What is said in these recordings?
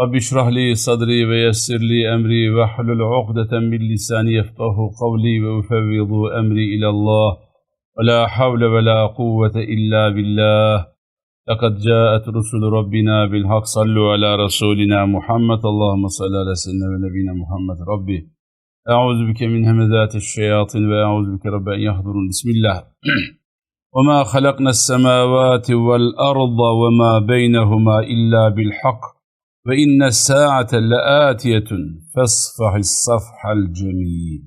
رب اشرح لي صدري ويسر لي أمري واحلل عقدة من لساني يفقه قولي وأفوض أمري إلى الله. ولا حول ولا قوة إلا بالله. لقد جاءت رسل ربنا بالحق. صلوا على رسولنا محمد. اللهم صل على سيدنا ونبينا محمد. ربي أعوذ بك من همذات الشياطين وأعوذ بك رب أن يحضرون بسم الله. وما خلقنا السماوات والأرض وما بينهما إلا بالحق. Ve inne sa'ate le'atiyetun fesfahis safhal cemil.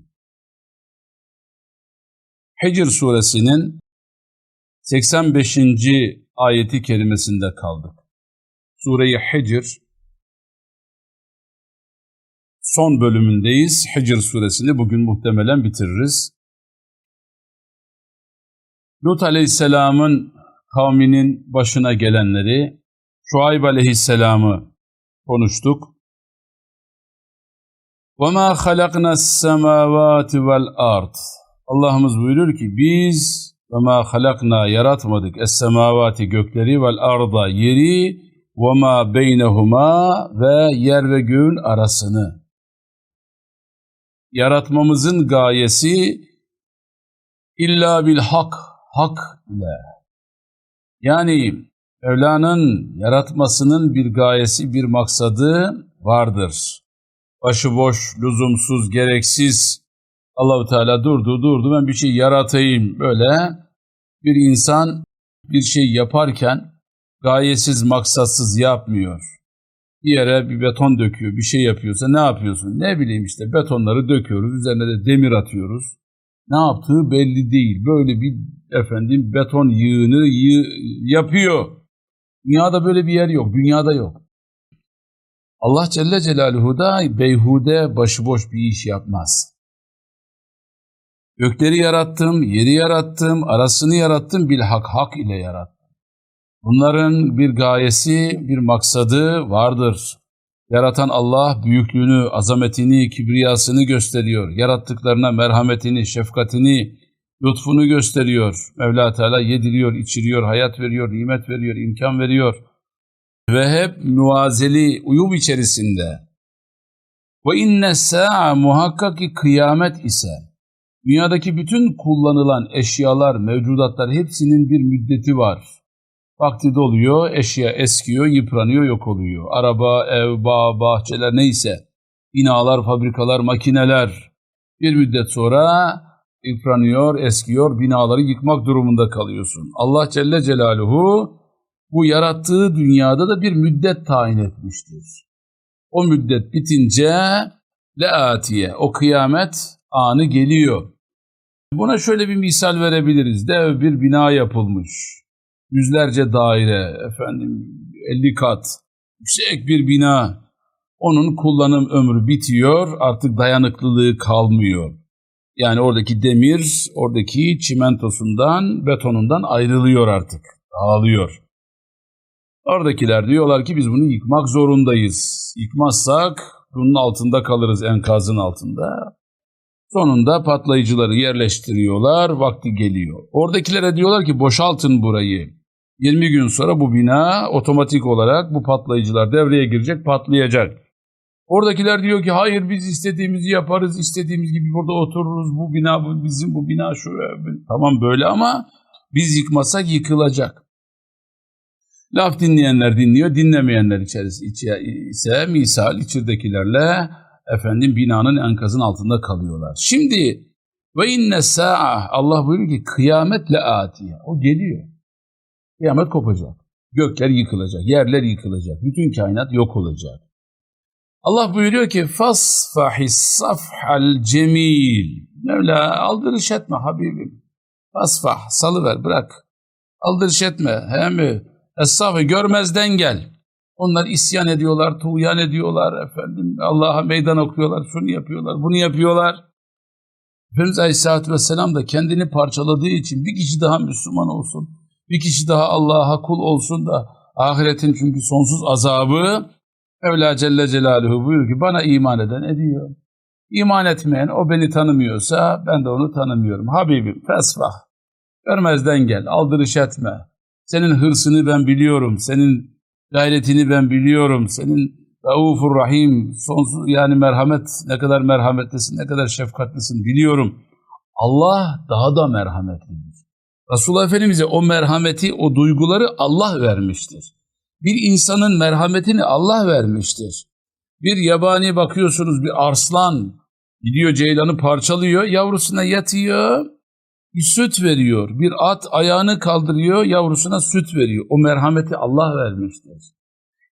Hicr suresinin 85. ayeti kerimesinde kaldık. Sure-i Hicr son bölümündeyiz. Hicr suresini bugün muhtemelen bitiririz. Lut aleyhisselamın kavminin başına gelenleri, Şuayb aleyhisselamı konuştuk. وَمَا خَلَقْنَا السَّمَاوَاتِ وَالْاَرْضِ Allah'ımız buyurur ki biz وَمَا خَلَقْنَا yaratmadık es-semavati gökleri vel arda yeri وَمَا beynehuma ve yer ve göğün arasını. Yaratmamızın gayesi illa bil hak, hak ile. Yani Mevla'nın yaratmasının bir gayesi, bir maksadı vardır. Başıboş, lüzumsuz, gereksiz Allahu Teala durdu, durdu ben bir şey yaratayım böyle. Bir insan bir şey yaparken gayesiz, maksatsız yapmıyor. Bir yere bir beton döküyor, bir şey yapıyorsa ne yapıyorsun? Ne bileyim işte betonları döküyoruz, üzerine de demir atıyoruz. Ne yaptığı belli değil. Böyle bir efendim beton yığını yığ, yapıyor. Dünyada böyle bir yer yok. Dünyada yok. Allah Celle Celaluhu da beyhude başıboş bir iş yapmaz. Gökleri yarattım, yeri yarattım, arasını yarattım, bilhak hak ile yarattım. Bunların bir gayesi, bir maksadı vardır. Yaratan Allah büyüklüğünü, azametini, kibriyasını gösteriyor. Yarattıklarına merhametini, şefkatini, lütfunu gösteriyor. Mevla Teala yediriyor, içiriyor, hayat veriyor, nimet veriyor, imkan veriyor. Ve hep muazeli uyum içerisinde. Ve inne sa'a muhakkak ki kıyamet ise dünyadaki bütün kullanılan eşyalar, mevcudatlar hepsinin bir müddeti var. Vakti doluyor, eşya eskiyor, yıpranıyor, yok oluyor. Araba, ev, bağ, bahçeler neyse, binalar, fabrikalar, makineler bir müddet sonra yıpranıyor, eskiyor, binaları yıkmak durumunda kalıyorsun. Allah Celle Celaluhu bu yarattığı dünyada da bir müddet tayin etmiştir. O müddet bitince leatiye, o kıyamet anı geliyor. Buna şöyle bir misal verebiliriz. Dev bir bina yapılmış. Yüzlerce daire, efendim 50 kat, yüksek bir bina. Onun kullanım ömrü bitiyor, artık dayanıklılığı kalmıyor. Yani oradaki demir, oradaki çimentosundan, betonundan ayrılıyor artık. Dağılıyor. Oradakiler diyorlar ki biz bunu yıkmak zorundayız. Yıkmazsak bunun altında kalırız enkazın altında. Sonunda patlayıcıları yerleştiriyorlar, vakti geliyor. Oradakilere diyorlar ki boşaltın burayı. 20 gün sonra bu bina otomatik olarak bu patlayıcılar devreye girecek, patlayacak. Oradakiler diyor ki hayır biz istediğimizi yaparız, istediğimiz gibi burada otururuz, bu bina bu bizim, bu bina şu. Tamam böyle ama biz yıkmasak yıkılacak. Laf dinleyenler dinliyor, dinlemeyenler içerisinde ise misal içeridekilerle efendim binanın enkazın altında kalıyorlar. Şimdi ve inne sa'a Allah buyuruyor ki kıyametle atiye. O geliyor. Kıyamet kopacak. Gökler yıkılacak, yerler yıkılacak, bütün kainat yok olacak. Allah buyuruyor ki fasfahis safhal cemil. Mevla aldırış etme Habibim. Fasfah salıver bırak. Aldırış etme. Hem esafı görmezden gel. Onlar isyan ediyorlar, tuğyan ediyorlar efendim. Allah'a meydan okuyorlar, şunu yapıyorlar, bunu yapıyorlar. Efendimiz Aleyhisselatü Vesselam da kendini parçaladığı için bir kişi daha Müslüman olsun, bir kişi daha Allah'a kul olsun da ahiretin çünkü sonsuz azabı Mevla Celle Celaluhu buyuruyor ki bana iman eden ediyor. İman etmeyen o beni tanımıyorsa ben de onu tanımıyorum. Habibim fesfah. Görmezden gel, aldırış etme. Senin hırsını ben biliyorum, senin gayretini ben biliyorum, senin Raufur Rahim, sonsuz yani merhamet, ne kadar merhametlisin, ne kadar şefkatlisin biliyorum. Allah daha da merhametlidir. Resulullah Efendimiz'e o merhameti, o duyguları Allah vermiştir. Bir insanın merhametini Allah vermiştir. Bir yabani bakıyorsunuz bir arslan gidiyor ceylanı parçalıyor, yavrusuna yatıyor, bir süt veriyor. Bir at ayağını kaldırıyor, yavrusuna süt veriyor. O merhameti Allah vermiştir.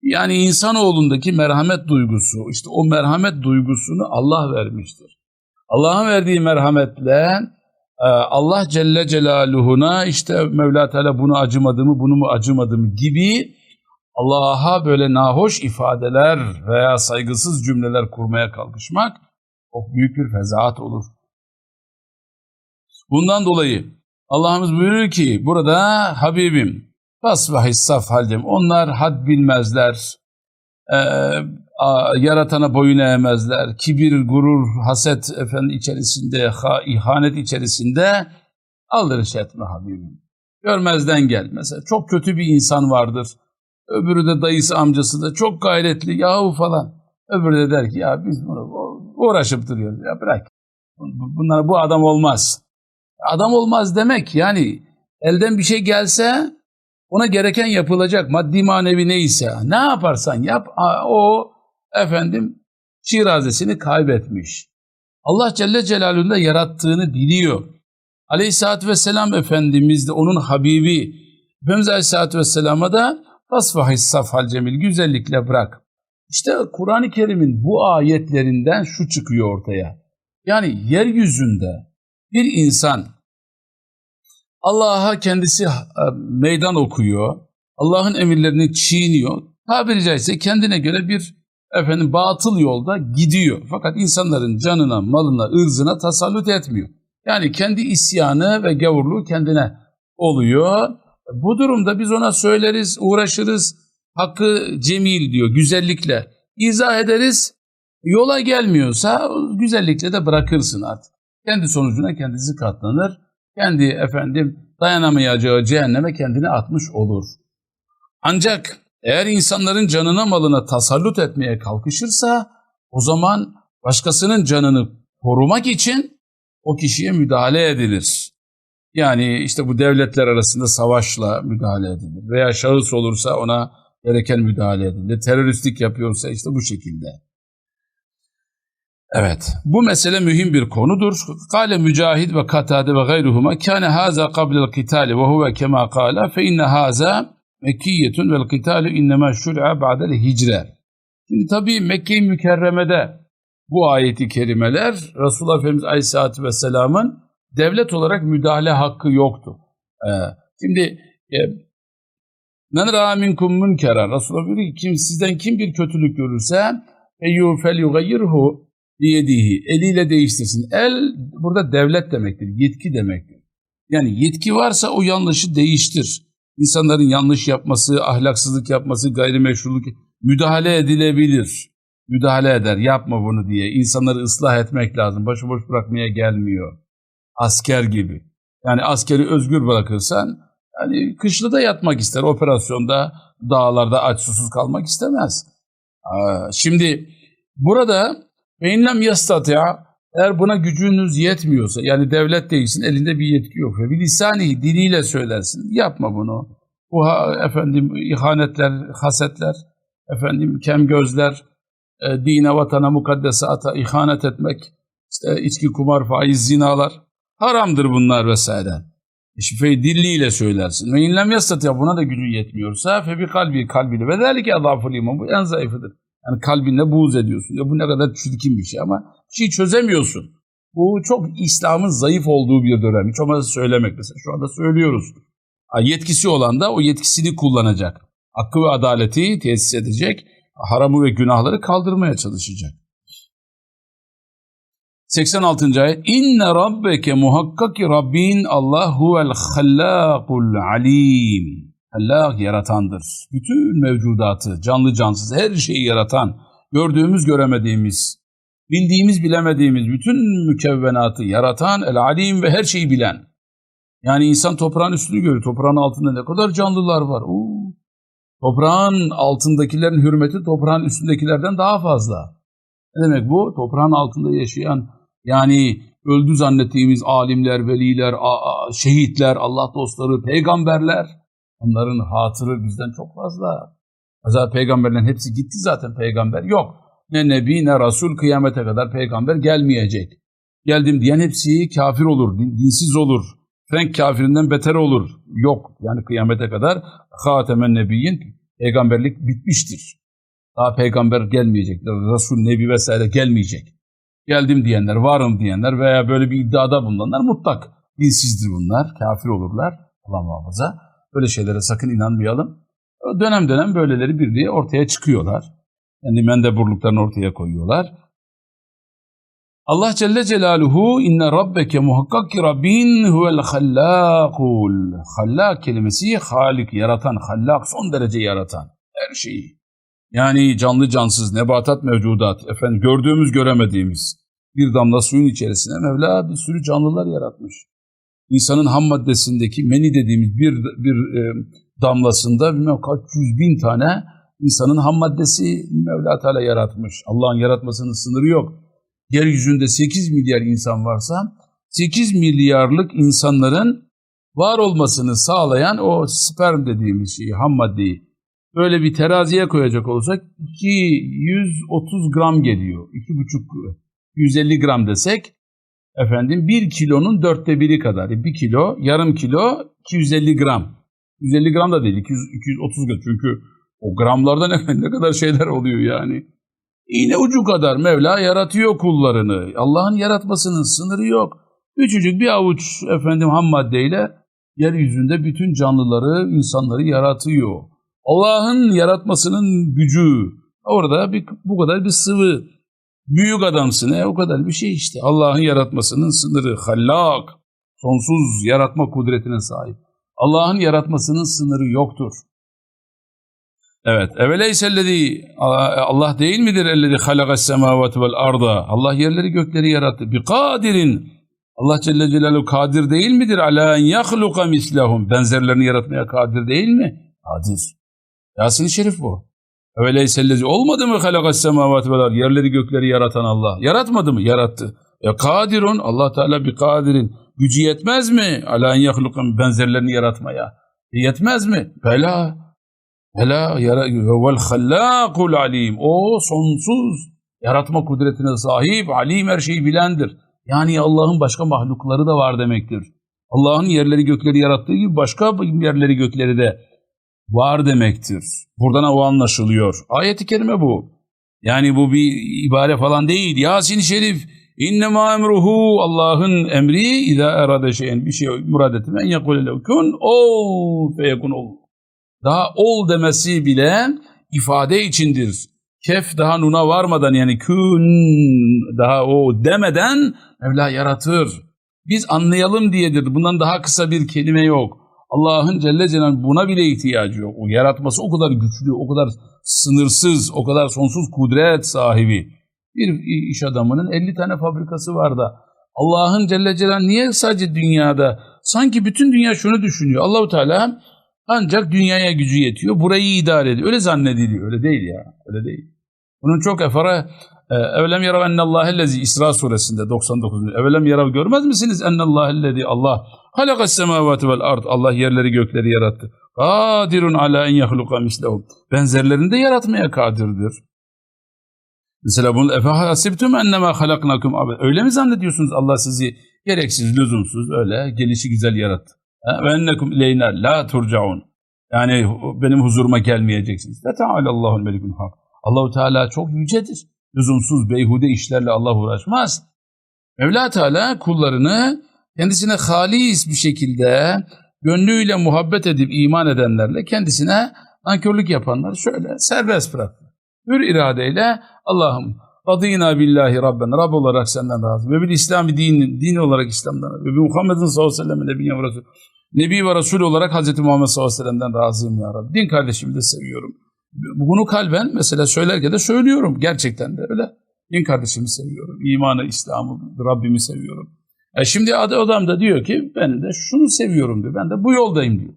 Yani insanoğlundaki merhamet duygusu, işte o merhamet duygusunu Allah vermiştir. Allah'ın verdiği merhametle e, Allah Celle Celaluhu'na işte Mevla Teala bunu acımadı mı, bunu mu acımadı mı gibi Allah'a böyle nahoş ifadeler veya saygısız cümleler kurmaya kalkışmak çok büyük bir fezaat olur. Bundan dolayı Allah'ımız buyuruyor ki burada Habibim fasvahis safhalcem onlar had bilmezler, e, a, yaratana boyun eğmezler, kibir, gurur, haset efendim içerisinde, ha, ihanet içerisinde aldırış etme Habibim. Görmezden gel. Mesela çok kötü bir insan vardır. Öbürü de dayısı amcası da çok gayretli yahu falan. Öbürü de der ki ya biz bunu uğraşıp duruyoruz ya bırak. Bunlar bu adam olmaz. Adam olmaz demek yani elden bir şey gelse ona gereken yapılacak maddi manevi neyse ne yaparsan yap o efendim şirazesini kaybetmiş. Allah Celle Celaluhu'nda yarattığını biliyor. Aleyhisselatü Vesselam Efendimiz de onun Habibi Efendimiz Aleyhisselatü Vesselam'a da fasfahis safhal cemil güzellikle bırak. İşte Kur'an-ı Kerim'in bu ayetlerinden şu çıkıyor ortaya. Yani yeryüzünde bir insan Allah'a kendisi e, meydan okuyor, Allah'ın emirlerini çiğniyor, tabiri caizse kendine göre bir efendim batıl yolda gidiyor. Fakat insanların canına, malına, ırzına tasallut etmiyor. Yani kendi isyanı ve gavurluğu kendine oluyor. Bu durumda biz ona söyleriz, uğraşırız, hakkı cemil diyor, güzellikle izah ederiz. Yola gelmiyorsa güzellikle de bırakırsın artık. Kendi sonucuna kendisi katlanır. Kendi efendim dayanamayacağı cehenneme kendini atmış olur. Ancak eğer insanların canına malına tasallut etmeye kalkışırsa o zaman başkasının canını korumak için o kişiye müdahale edilir. Yani işte bu devletler arasında savaşla müdahale edilir veya şahıs olursa ona gereken müdahale edilir. Teröristlik yapıyorsa işte bu şekilde. Evet, bu mesele mühim bir konudur. Kale Mücahid ve Katade ve gayruhuma kâne hâzâ kablel kitâli ve huve kemâ kâle fe inne hâzâ mekkiyetun vel kitâlu innemâ şur'a ba'del hicre. Şimdi tabii Mekke-i Mükerreme'de bu ayeti kerimeler Resulullah Efendimiz Aleyhisselatü Vesselam'ın devlet olarak müdahale hakkı yoktu. Ee, şimdi e, Men ra'a minkum münkeren. Resulullah buyuruyor ki kim, sizden kim bir kötülük görürse eyyû fel yugayyirhu diyedihi. Eliyle değiştirsin. El burada devlet demektir. Yetki demektir. Yani yetki varsa o yanlışı değiştir. İnsanların yanlış yapması, ahlaksızlık yapması, gayrimeşruluk müdahale edilebilir. Müdahale eder. Yapma bunu diye. İnsanları ıslah etmek lazım. Başıboş bırakmaya gelmiyor. Asker gibi. Yani askeri özgür bırakırsan yani kışlı da yatmak ister. Operasyonda dağlarda aç susuz kalmak istemez. Şimdi burada beynlem yastatya eğer buna gücünüz yetmiyorsa yani devlet değilsin elinde bir yetki yok. Ve lisani diliyle söylersin. Yapma bunu. Bu efendim ihanetler, hasetler, efendim kem gözler, e, dine, vatana, mukaddesata ihanet etmek, işte içki, kumar, faiz, zinalar haramdır bunlar vesaire. Şifeyi dilliyle söylersin. Ve inlem ya buna da gücün yetmiyorsa fe bir kalbi kalbiyle ve derlik adaful iman bu en zayıfıdır. Yani kalbinle buğz ediyorsun. Ya bu ne kadar çirkin bir şey ama bir şey çözemiyorsun. Bu çok İslam'ın zayıf olduğu bir dönem. Hiç olmazsa söylemek mesela. Şu anda söylüyoruz. Yetkisi olan da o yetkisini kullanacak. Hakkı ve adaleti tesis edecek, haramı ve günahları kaldırmaya çalışacak. 86. ayet İnne rabbeke muhakkak ki Rabbin Allah huvel hallakul alim. Hallak yaratandır. Bütün mevcudatı, canlı cansız her şeyi yaratan, gördüğümüz göremediğimiz, bildiğimiz bilemediğimiz bütün mükevvenatı yaratan el alim ve her şeyi bilen. Yani insan toprağın üstünü görüyor. Toprağın altında ne kadar canlılar var. Oo. Toprağın altındakilerin hürmeti toprağın üstündekilerden daha fazla. Ne demek bu? Toprağın altında yaşayan yani öldü zannettiğimiz alimler, veliler, şehitler, Allah dostları, peygamberler onların hatırı bizden çok fazla. Mesela peygamberlerin hepsi gitti zaten peygamber yok. Ne nebi ne rasul kıyamete kadar peygamber gelmeyecek. Geldim diyen hepsi kafir olur, dinsiz olur. Frank kafirinden beter olur. Yok yani kıyamete kadar hatemen nebiyin peygamberlik bitmiştir. Daha peygamber gelmeyecek, Resul, Nebi vesaire gelmeyecek. Geldim diyenler, varım diyenler veya böyle bir iddiada bulunanlar mutlak dinsizdir bunlar, kafir olurlar. Allah muhafaza. Böyle şeylere sakın inanmayalım. Dönem dönem böyleleri birliğe ortaya çıkıyorlar. Yani mendeburluklarını ortaya koyuyorlar. Allah Celle Celaluhu inne rabbeke muhakkak ki Rabbin huvel hallakul. Hallak kelimesi halik, yaratan, hallak, son derece yaratan her şeyi. Yani canlı cansız, nebatat mevcudat, efendim gördüğümüz göremediğimiz bir damla suyun içerisine Mevla bir sürü canlılar yaratmış. İnsanın ham maddesindeki meni dediğimiz bir, bir e, damlasında bilmem kaç yüz bin tane insanın ham maddesi Mevla Teala yaratmış. Allah'ın yaratmasının sınırı yok yeryüzünde 8 milyar insan varsa 8 milyarlık insanların var olmasını sağlayan o sperm dediğimiz şeyi, ham maddeyi böyle bir teraziye koyacak olursak 230 gram geliyor. 2,5 150 gram desek efendim 1 kilonun dörtte biri kadar. 1 kilo, yarım kilo 250 gram. 150 gram da değil 200, 230 gram çünkü o gramlarda ne, ne kadar şeyler oluyor yani. İğne ucu kadar Mevla yaratıyor kullarını. Allah'ın yaratmasının sınırı yok. Küçücük bir avuç efendim ham maddeyle yeryüzünde bütün canlıları, insanları yaratıyor. Allah'ın yaratmasının gücü orada bir, bu kadar bir sıvı. Büyük adamsın e, o kadar bir şey işte. Allah'ın yaratmasının sınırı hallak, sonsuz yaratma kudretine sahip. Allah'ın yaratmasının sınırı yoktur. Evet. Eveleysellezi Allah değil midir ellezi halakas semavati vel arda? Allah yerleri gökleri yarattı. Bi kadirin Allah Celle Celaluhu kadir değil midir? Ala en yahluka mislahum. Benzerlerini yaratmaya kadir değil mi? Kadir. Yasin-i Şerif bu. Eveleysellezi olmadı mı halakas semavati vel arda? Yerleri gökleri yaratan Allah. Yaratmadı mı? Yarattı. Ya kadirun Allah Teala bir kadirin. Gücü yetmez mi? Ala en yahluka benzerlerini yaratmaya. E yetmez mi? Bela. Hela vel hallakul alim. O sonsuz yaratma kudretine sahip, alim her şeyi bilendir. Yani Allah'ın başka mahlukları da var demektir. Allah'ın yerleri gökleri yarattığı gibi başka yerleri gökleri de var demektir. Buradan o anlaşılıyor. Ayet-i kerime bu. Yani bu bir ibare falan değil. Yasin-i Şerif İnnemâ emruhu Allah'ın emri idâ erade şeyen bir şey murad etme en yekule kun ol feyekun ol daha ol demesi bile ifade içindir. Kef daha nuna varmadan yani kün daha o demeden Mevla yaratır. Biz anlayalım diyedir. Bundan daha kısa bir kelime yok. Allah'ın Celle Celaluhu buna bile ihtiyacı yok. O yaratması o kadar güçlü, o kadar sınırsız, o kadar sonsuz kudret sahibi. Bir iş adamının 50 tane fabrikası var da Allah'ın Celle Celaluhu niye sadece dünyada? Sanki bütün dünya şunu düşünüyor. Allahu Teala ancak dünyaya gücü yetiyor. Burayı idare ediyor. Öyle zannediliyor. Öyle değil ya. Öyle değil. Bunun çok efara e, Evlem yarav ennallâhellezi İsra suresinde 99. Evlem yarav görmez misiniz ennallâhellezi Allah halakas semavati vel ard Allah yerleri gökleri yarattı. Kadirun ala en yahluka mislehum. Benzerlerini de yaratmaya kadirdir. Mesela bunu efe hasibtum ennema halaknakum Öyle mi zannediyorsunuz Allah sizi gereksiz, lüzumsuz öyle gelişi güzel yarattı? Ve ennekum ileyna la turcaun. Yani benim huzuruma gelmeyeceksiniz. Ve Teala'llahul melikul hak. Allahu Teala çok yücedir. Lüzumsuz beyhude işlerle Allah uğraşmaz. Mevla Teala kullarını kendisine halis bir şekilde gönlüyle muhabbet edip iman edenlerle kendisine Nankörlük yapanlar şöyle serbest bıraktı. Hür iradeyle Allah'ım radıyna billahi rabben Rab olarak senden razı ve bil İslami din, din olarak İslam'dan ve bi Muhammedin sallallahu aleyhi ve sellem nebiyyen ve resul Nebi ve Resul olarak Hz. Muhammed sallallahu aleyhi ve sellem'den razıyım ya Rabbi. Din kardeşimi de seviyorum. Bunu kalben mesela söylerken de söylüyorum. Gerçekten de öyle. Din kardeşimi seviyorum. İmanı, İslam'ı, Rabbimi seviyorum. E şimdi adam da diyor ki ben de şunu seviyorum diyor. Ben de bu yoldayım diyor.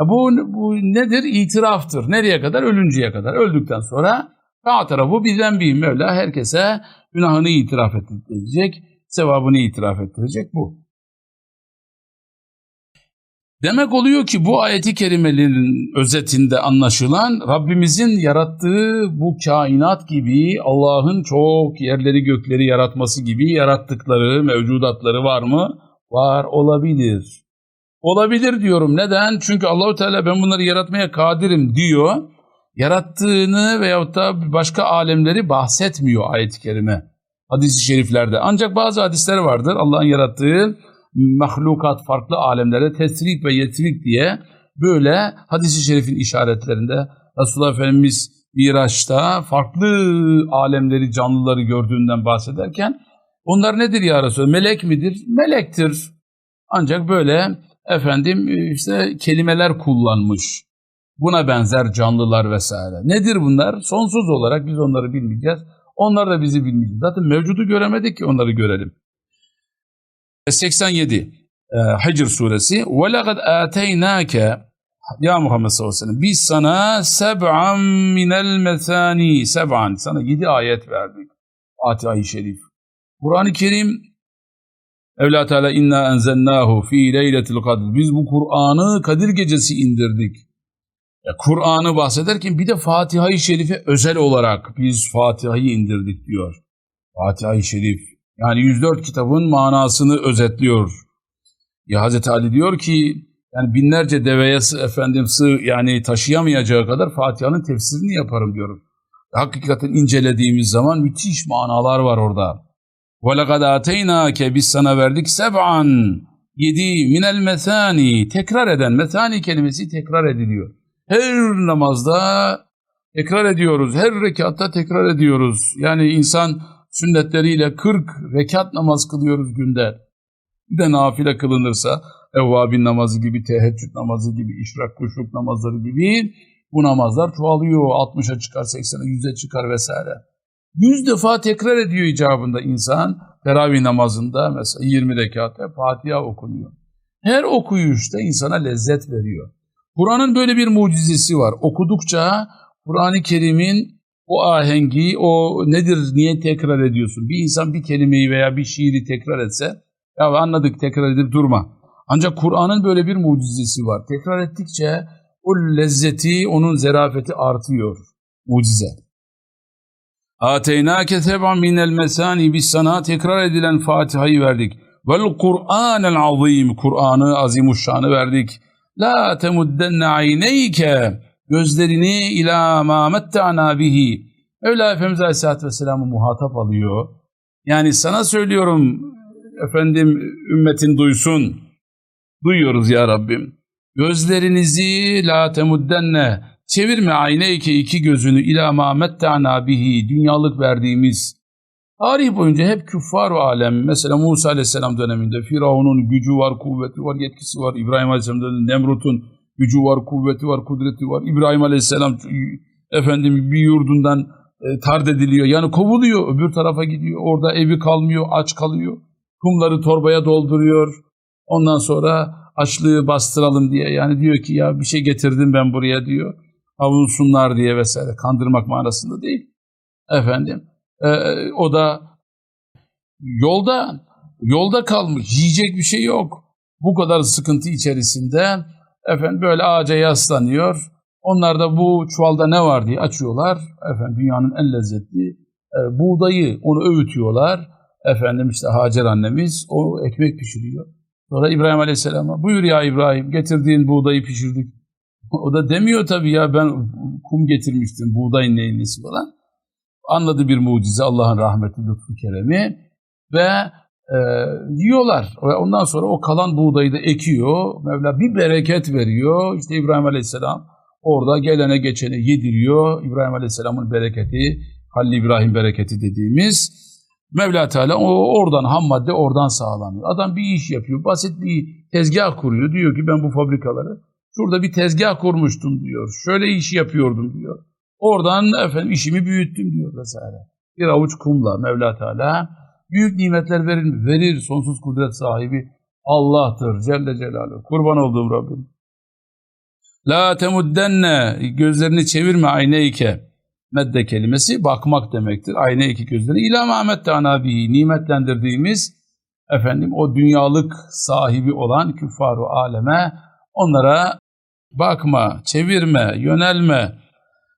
E bu, bu nedir? İtiraftır. Nereye kadar? Ölünceye kadar. Öldükten sonra sağ tarafı bizden bir Mevla herkese günahını itiraf ettirecek, sevabını itiraf ettirecek bu. Demek oluyor ki bu ayeti kerimelerin özetinde anlaşılan Rabbimizin yarattığı bu kainat gibi Allah'ın çok yerleri gökleri yaratması gibi yarattıkları mevcudatları var mı? Var olabilir. Olabilir diyorum. Neden? Çünkü Allahu Teala ben bunları yaratmaya kadirim diyor. Yarattığını veyahut da başka alemleri bahsetmiyor ayet-i kerime. Hadis-i şeriflerde. Ancak bazı hadisler vardır. Allah'ın yarattığı mahlukat farklı alemlere tesrik ve yetrik diye böyle hadis-i şerifin işaretlerinde Resulullah Efendimiz Miraç'ta farklı alemleri, canlıları gördüğünden bahsederken onlar nedir ya Resulallah? Melek midir? Melektir. Ancak böyle efendim işte kelimeler kullanmış. Buna benzer canlılar vesaire. Nedir bunlar? Sonsuz olarak biz onları bilmeyeceğiz. Onlar da bizi bilmeyecek. Zaten mevcudu göremedik ki onları görelim. 87 e, Hicr suresi وَلَقَدْ آتَيْنَاكَ Ya Muhammed sallallahu aleyhi ve sellem biz sana seb'an minel mesani seb'an sana yedi ayet verdik. Fatiha-i Şerif. Kur'an-ı Kerim Evla Teala inna enzennahu fi leyletil kadr. Biz bu Kur'an'ı Kadir gecesi indirdik. Kur'an'ı bahsederken bir de Fatiha-i Şerif'e özel olarak biz Fatiha'yı indirdik diyor. Fatiha-i Şerif. Yani 104 kitabın manasını özetliyor. Ya Hazreti Ali diyor ki yani binlerce deveye efendim sığ yani taşıyamayacağı kadar Fatiha'nın tefsirini yaparım diyorum. Hakikaten incelediğimiz zaman müthiş manalar var orada. وَلَقَدْ آتَيْنَاكَ Biz sana verdik seb'an yedi minel mesani tekrar eden mesani kelimesi tekrar ediliyor. Her namazda tekrar ediyoruz. Her rekatta tekrar ediyoruz. Yani insan sünnetleriyle 40 rekat namaz kılıyoruz günde. Bir de nafile kılınırsa evvabin namazı gibi, teheccüd namazı gibi, işrak kuşluk namazları gibi bu namazlar çoğalıyor. 60'a çıkar, 80'e, 100'e çıkar vesaire. 100 defa tekrar ediyor icabında insan. Teravih namazında mesela 20 rekatta Fatiha okunuyor. Her okuyuşta insana lezzet veriyor. Kur'an'ın böyle bir mucizesi var. Okudukça Kur'an-ı Kerim'in o ahengi, o nedir, niye tekrar ediyorsun? Bir insan bir kelimeyi veya bir şiiri tekrar etse, ya anladık tekrar edip durma. Ancak Kur'an'ın böyle bir mucizesi var. Tekrar ettikçe o lezzeti, onun zerafeti artıyor. Mucize. Ateynâke seb'an minel mesâni biz sana tekrar edilen Fatiha'yı verdik. Vel Kur'anel azim, Kur'an'ı azimuşşanı verdik. La temuddenne ayneyke gözlerini ila ma metta'na bihi. Mevla Efendimiz Aleyhisselatü Vesselam'ı muhatap alıyor. Yani sana söylüyorum efendim ümmetin duysun. Duyuyoruz ya Rabbim. Gözlerinizi la temuddenne çevirme ayneyke iki gözünü ila ma metta'na bihi dünyalık verdiğimiz Tarih boyunca hep küffar alem. Mesela Musa Aleyhisselam döneminde Firavun'un gücü var, kuvveti var, yetkisi var. İbrahim Aleyhisselam döneminde Nemrut'un gücü var, kuvveti var, kudreti var. İbrahim Aleyhisselam efendim bir yurdundan e, tard ediliyor. Yani kovuluyor, öbür tarafa gidiyor. Orada evi kalmıyor, aç kalıyor. Kumları torbaya dolduruyor. Ondan sonra açlığı bastıralım diye. Yani diyor ki ya bir şey getirdim ben buraya diyor. Avunsunlar diye vesaire. Kandırmak manasında değil. Efendim. E, o da yolda yolda kalmış. Yiyecek bir şey yok. Bu kadar sıkıntı içerisinde Efendim böyle ağaca yaslanıyor. Onlar da bu çuvalda ne var diye açıyorlar. Efendim dünyanın en lezzetli e, buğdayı onu öğütüyorlar. Efendim işte Hacer annemiz o ekmek pişiriyor. Sonra İbrahim Aleyhisselam'a buyur ya İbrahim getirdiğin buğdayı pişirdik. O da demiyor tabii ya ben kum getirmiştim buğdayın neyin nesi falan. Anladı bir mucize Allah'ın rahmeti, lütfu, keremi ve e, yiyorlar. Ve ondan sonra o kalan buğdayı da ekiyor. Mevla bir bereket veriyor. İşte İbrahim Aleyhisselam orada gelene geçene yediriyor. İbrahim Aleyhisselam'ın bereketi, Halil İbrahim bereketi dediğimiz Mevla Teala o oradan ham madde oradan sağlanıyor. Adam bir iş yapıyor. Basit bir tezgah kuruyor. Diyor ki ben bu fabrikaları şurada bir tezgah kurmuştum diyor. Şöyle iş yapıyordum diyor. Oradan efendim işimi büyüttüm diyor vesaire. Bir avuç kumla Mevla Teala büyük nimetler verir? Verir. Sonsuz kudret sahibi Allah'tır Celle Celaluhu. Kurban olduğum Rabbim. La temuddenne gözlerini çevirme ayneyke. Medde kelimesi bakmak demektir. Ayna iki gözleri. İlâ mâmet tânabihi nimetlendirdiğimiz efendim o dünyalık sahibi olan küffaru aleme onlara bakma, çevirme, yönelme.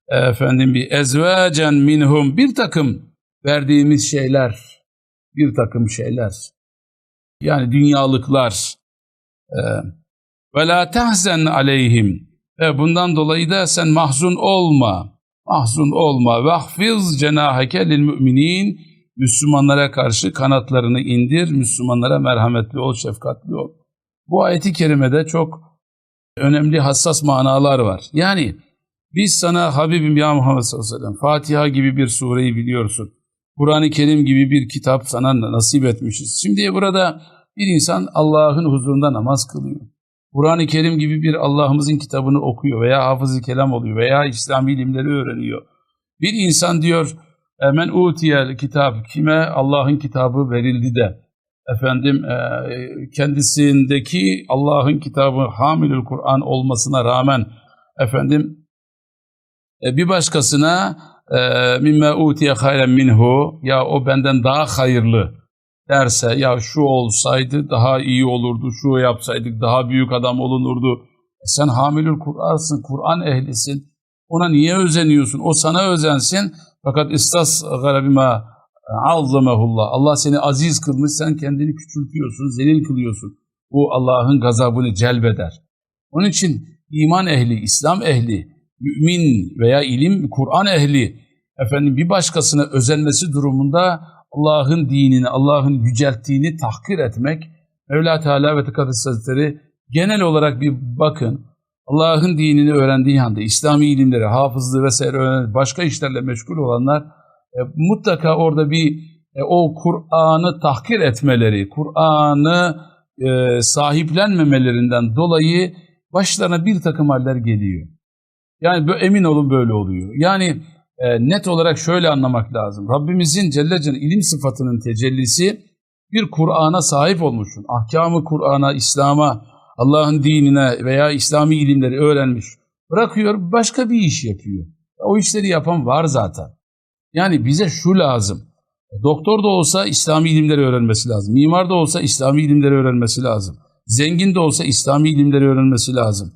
Efendim bir ezvecen minhum bir takım verdiğimiz şeyler, bir takım şeyler. Yani dünyalıklar. Ve la aleyhim. Ve bundan dolayı da sen mahzun olma mahzun olma. Vahfiz cenaheke lil müminin. Müslümanlara karşı kanatlarını indir. Müslümanlara merhametli ol, şefkatli ol. Bu ayeti kerimede çok önemli hassas manalar var. Yani biz sana Habibim ya Muhammed sallallahu aleyhi ve sellem Fatiha gibi bir sureyi biliyorsun. Kur'an-ı Kerim gibi bir kitap sana nasip etmişiz. Şimdi burada bir insan Allah'ın huzurunda namaz kılıyor. Kur'an-ı Kerim gibi bir Allah'ımızın kitabını okuyor veya hafız-ı kelam oluyor veya İslami ilimleri öğreniyor. Bir insan diyor men utiyel kitap kime Allah'ın kitabı verildi de efendim e, kendisindeki Allah'ın kitabı hamilül Kur'an olmasına rağmen efendim e, bir başkasına mimme utiye hayren minhu ya o benden daha hayırlı derse ya şu olsaydı daha iyi olurdu, şu yapsaydık daha büyük adam olunurdu. E sen hamilül Kur'ansın, Kur'an ehlisin. Ona niye özeniyorsun? O sana özensin. Fakat istas garabima azzamehullah. Allah seni aziz kılmış, sen kendini küçültüyorsun, zelil kılıyorsun. Bu Allah'ın gazabını celbeder. Onun için iman ehli, İslam ehli, mümin veya ilim, Kur'an ehli efendim bir başkasına özenmesi durumunda Allah'ın dinini, Allah'ın yücelttiğini tahkir etmek, Mevla Teala ve Tekaddes Hazretleri genel olarak bir bakın, Allah'ın dinini öğrendiği anda, İslami ilimleri, hafızlığı vesaire öğrenen, başka işlerle meşgul olanlar e, mutlaka orada bir e, o Kur'an'ı tahkir etmeleri, Kur'an'ı e, sahiplenmemelerinden dolayı başlarına bir takım haller geliyor. Yani emin olun böyle oluyor. Yani e, net olarak şöyle anlamak lazım. Rabbimizin Celle Celle ilim sıfatının tecellisi bir Kur'an'a sahip olmuşsun. Ahkamı Kur'an'a, İslam'a, Allah'ın dinine veya İslami ilimleri öğrenmiş. Bırakıyor başka bir iş yapıyor. O işleri yapan var zaten. Yani bize şu lazım. Doktor da olsa İslami ilimleri öğrenmesi lazım. Mimar da olsa İslami ilimleri öğrenmesi lazım. Zengin de olsa İslami ilimleri öğrenmesi lazım.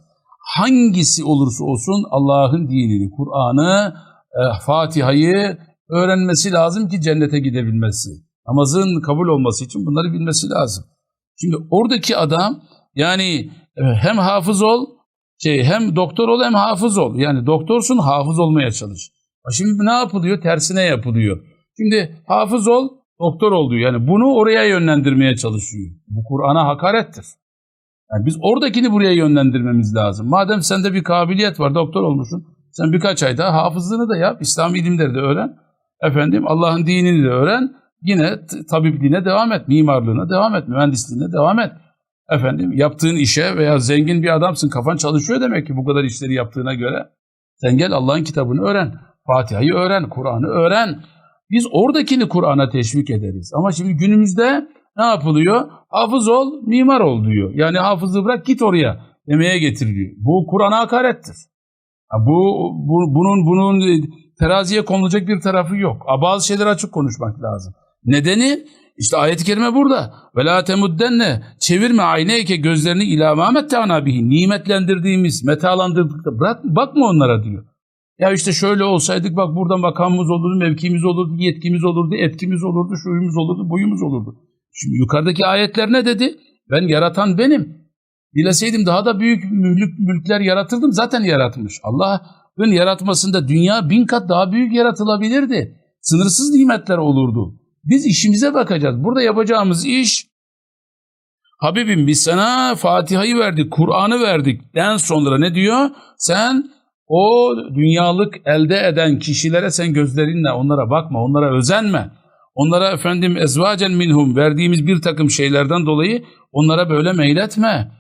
Hangisi olursa olsun Allah'ın dinini, Kur'an'ı e, Fatiha'yı öğrenmesi lazım ki cennete gidebilmesi. Namazın kabul olması için bunları bilmesi lazım. Şimdi oradaki adam yani e, hem hafız ol, şey hem doktor ol hem hafız ol. Yani doktorsun hafız olmaya çalış. Şimdi ne yapılıyor? Tersine yapılıyor. Şimdi hafız ol, doktor ol diyor. Yani bunu oraya yönlendirmeye çalışıyor. Bu Kur'an'a hakarettir. Yani biz oradakini buraya yönlendirmemiz lazım. Madem sende bir kabiliyet var, doktor olmuşsun. Sen birkaç ay daha hafızlığını da yap, İslam ilimleri de öğren. Efendim Allah'ın dinini de öğren. Yine tabipliğine devam et, mimarlığına devam et, mühendisliğine devam et. Efendim yaptığın işe veya zengin bir adamsın, kafan çalışıyor demek ki bu kadar işleri yaptığına göre. Sen gel Allah'ın kitabını öğren, Fatiha'yı öğren, Kur'an'ı öğren. Biz oradakini Kur'an'a teşvik ederiz. Ama şimdi günümüzde ne yapılıyor? Hafız ol, mimar ol diyor. Yani hafızlığı bırak git oraya demeye getiriliyor. Bu Kur'an'a hakarettir. Bu, bu bunun bunun teraziye konulacak bir tarafı yok. Bazı şeyler açık konuşmak lazım. Nedeni işte ayet-i kerime burada. Ve la temuddenne çevirme ayneyke gözlerini ila mamettana bihi nimetlendirdiğimiz, metalandırdık bırak bakma onlara diyor. Ya işte şöyle olsaydık bak burada makamımız olurdu, mevkimiz olurdu, yetkimiz olurdu, etkimiz olurdu, şuyumuz olurdu, buyumuz olurdu. Şimdi yukarıdaki ayetler ne dedi? Ben yaratan benim. Dileseydim daha da büyük mülk, mülkler yaratırdım. Zaten yaratmış. Allah'ın yaratmasında dünya bin kat daha büyük yaratılabilirdi. Sınırsız nimetler olurdu. Biz işimize bakacağız. Burada yapacağımız iş Habibim biz sana Fatiha'yı verdik, Kur'an'ı verdik. Den sonra ne diyor? Sen O dünyalık elde eden kişilere sen gözlerinle onlara bakma, onlara özenme. Onlara efendim ezvacen minhum verdiğimiz bir takım şeylerden dolayı onlara böyle meyletme.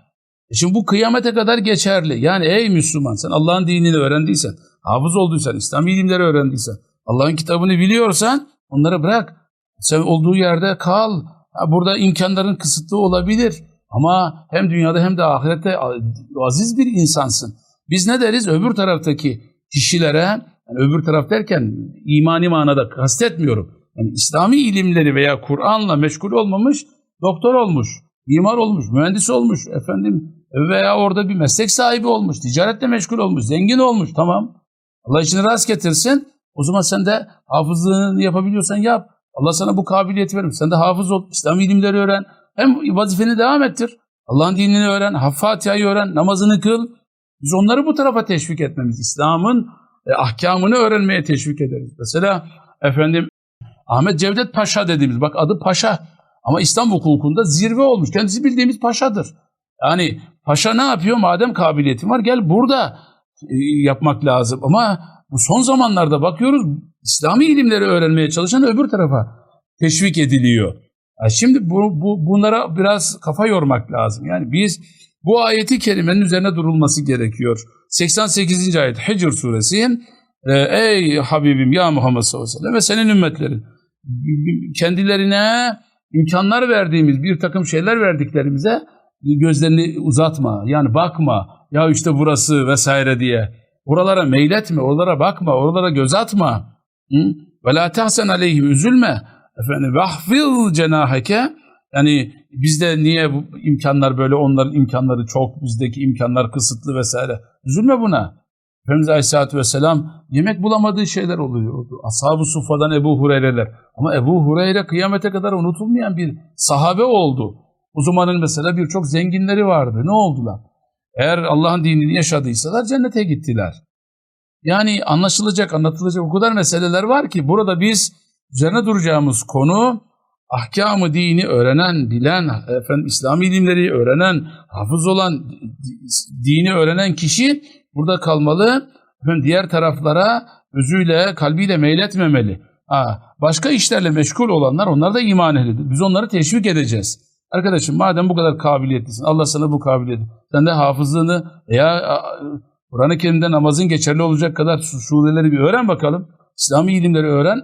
E şimdi bu kıyamete kadar geçerli. Yani ey Müslüman sen Allah'ın dinini öğrendiysen, hafız olduysan, İslam ilimleri öğrendiysen, Allah'ın kitabını biliyorsan onları bırak. Sen olduğu yerde kal. Ha, burada imkanların kısıtlı olabilir. Ama hem dünyada hem de ahirette aziz bir insansın. Biz ne deriz? Öbür taraftaki kişilere, yani öbür taraf derken imani manada kastetmiyorum. Yani İslami ilimleri veya Kur'an'la meşgul olmamış, doktor olmuş, mimar olmuş, mühendis olmuş, efendim veya orada bir meslek sahibi olmuş, ticaretle meşgul olmuş, zengin olmuş. Tamam. Allah için rast getirsin. O zaman sen de hafızlığını yapabiliyorsan yap. Allah sana bu kabiliyeti verir. Sen de hafız ol, İslam ilimleri öğren. Hem vazifeni devam ettir. Allah'ın dinini öğren, Fatiha'yı öğren, namazını kıl. Biz onları bu tarafa teşvik etmemiz, İslam'ın e, ahkamını öğrenmeye teşvik ederiz. Mesela efendim Ahmet Cevdet Paşa dediğimiz, bak adı Paşa ama İslam hukukunda zirve olmuş. Kendisi bildiğimiz paşadır. Yani paşa ne yapıyor? Madem kabiliyetin var gel burada e, yapmak lazım. Ama bu son zamanlarda bakıyoruz İslami ilimleri öğrenmeye çalışan öbür tarafa teşvik ediliyor. Yani şimdi bu, bu, bunlara biraz kafa yormak lazım. Yani biz bu ayeti kerimenin üzerine durulması gerekiyor. 88. ayet Hicr suresi e, Ey Habibim ya Muhammed sallallahu aleyhi ve sellem ve senin ümmetlerin kendilerine imkanlar verdiğimiz bir takım şeyler verdiklerimize gözlerini uzatma. Yani bakma ya işte burası vesaire diye. Oralara meyletme, oralara bakma, oralara göz atma. Ve la tahsen aleyhim üzülme. Efendim vahfil cenaheke yani bizde niye bu imkanlar böyle onların imkanları çok bizdeki imkanlar kısıtlı vesaire. Üzülme buna. Efendimiz Aleyhisselatü Vesselam yemek bulamadığı şeyler oluyordu. Ashab-ı Suffa'dan Ebu Hureyre'ler. Ama Ebu Hureyre kıyamete kadar unutulmayan bir sahabe oldu. O zamanın mesela birçok zenginleri vardı. Ne oldular? Eğer Allah'ın dinini yaşadıysalar cennete gittiler. Yani anlaşılacak, anlatılacak o kadar meseleler var ki burada biz üzerine duracağımız konu ahkamı dini öğrenen, bilen, efendim İslami ilimleri öğrenen, hafız olan, dini öğrenen kişi burada kalmalı. Efendim diğer taraflara özüyle, kalbiyle meyletmemeli. Ha, başka işlerle meşgul olanlar onlar da iman ehlidir. Biz onları teşvik edeceğiz. Arkadaşım madem bu kadar kabiliyetlisin, Allah sana bu kabiliyeti, sen de hafızlığını veya Kur'an-ı Kerim'de namazın geçerli olacak kadar sureleri bir öğren bakalım. İslami ilimleri öğren.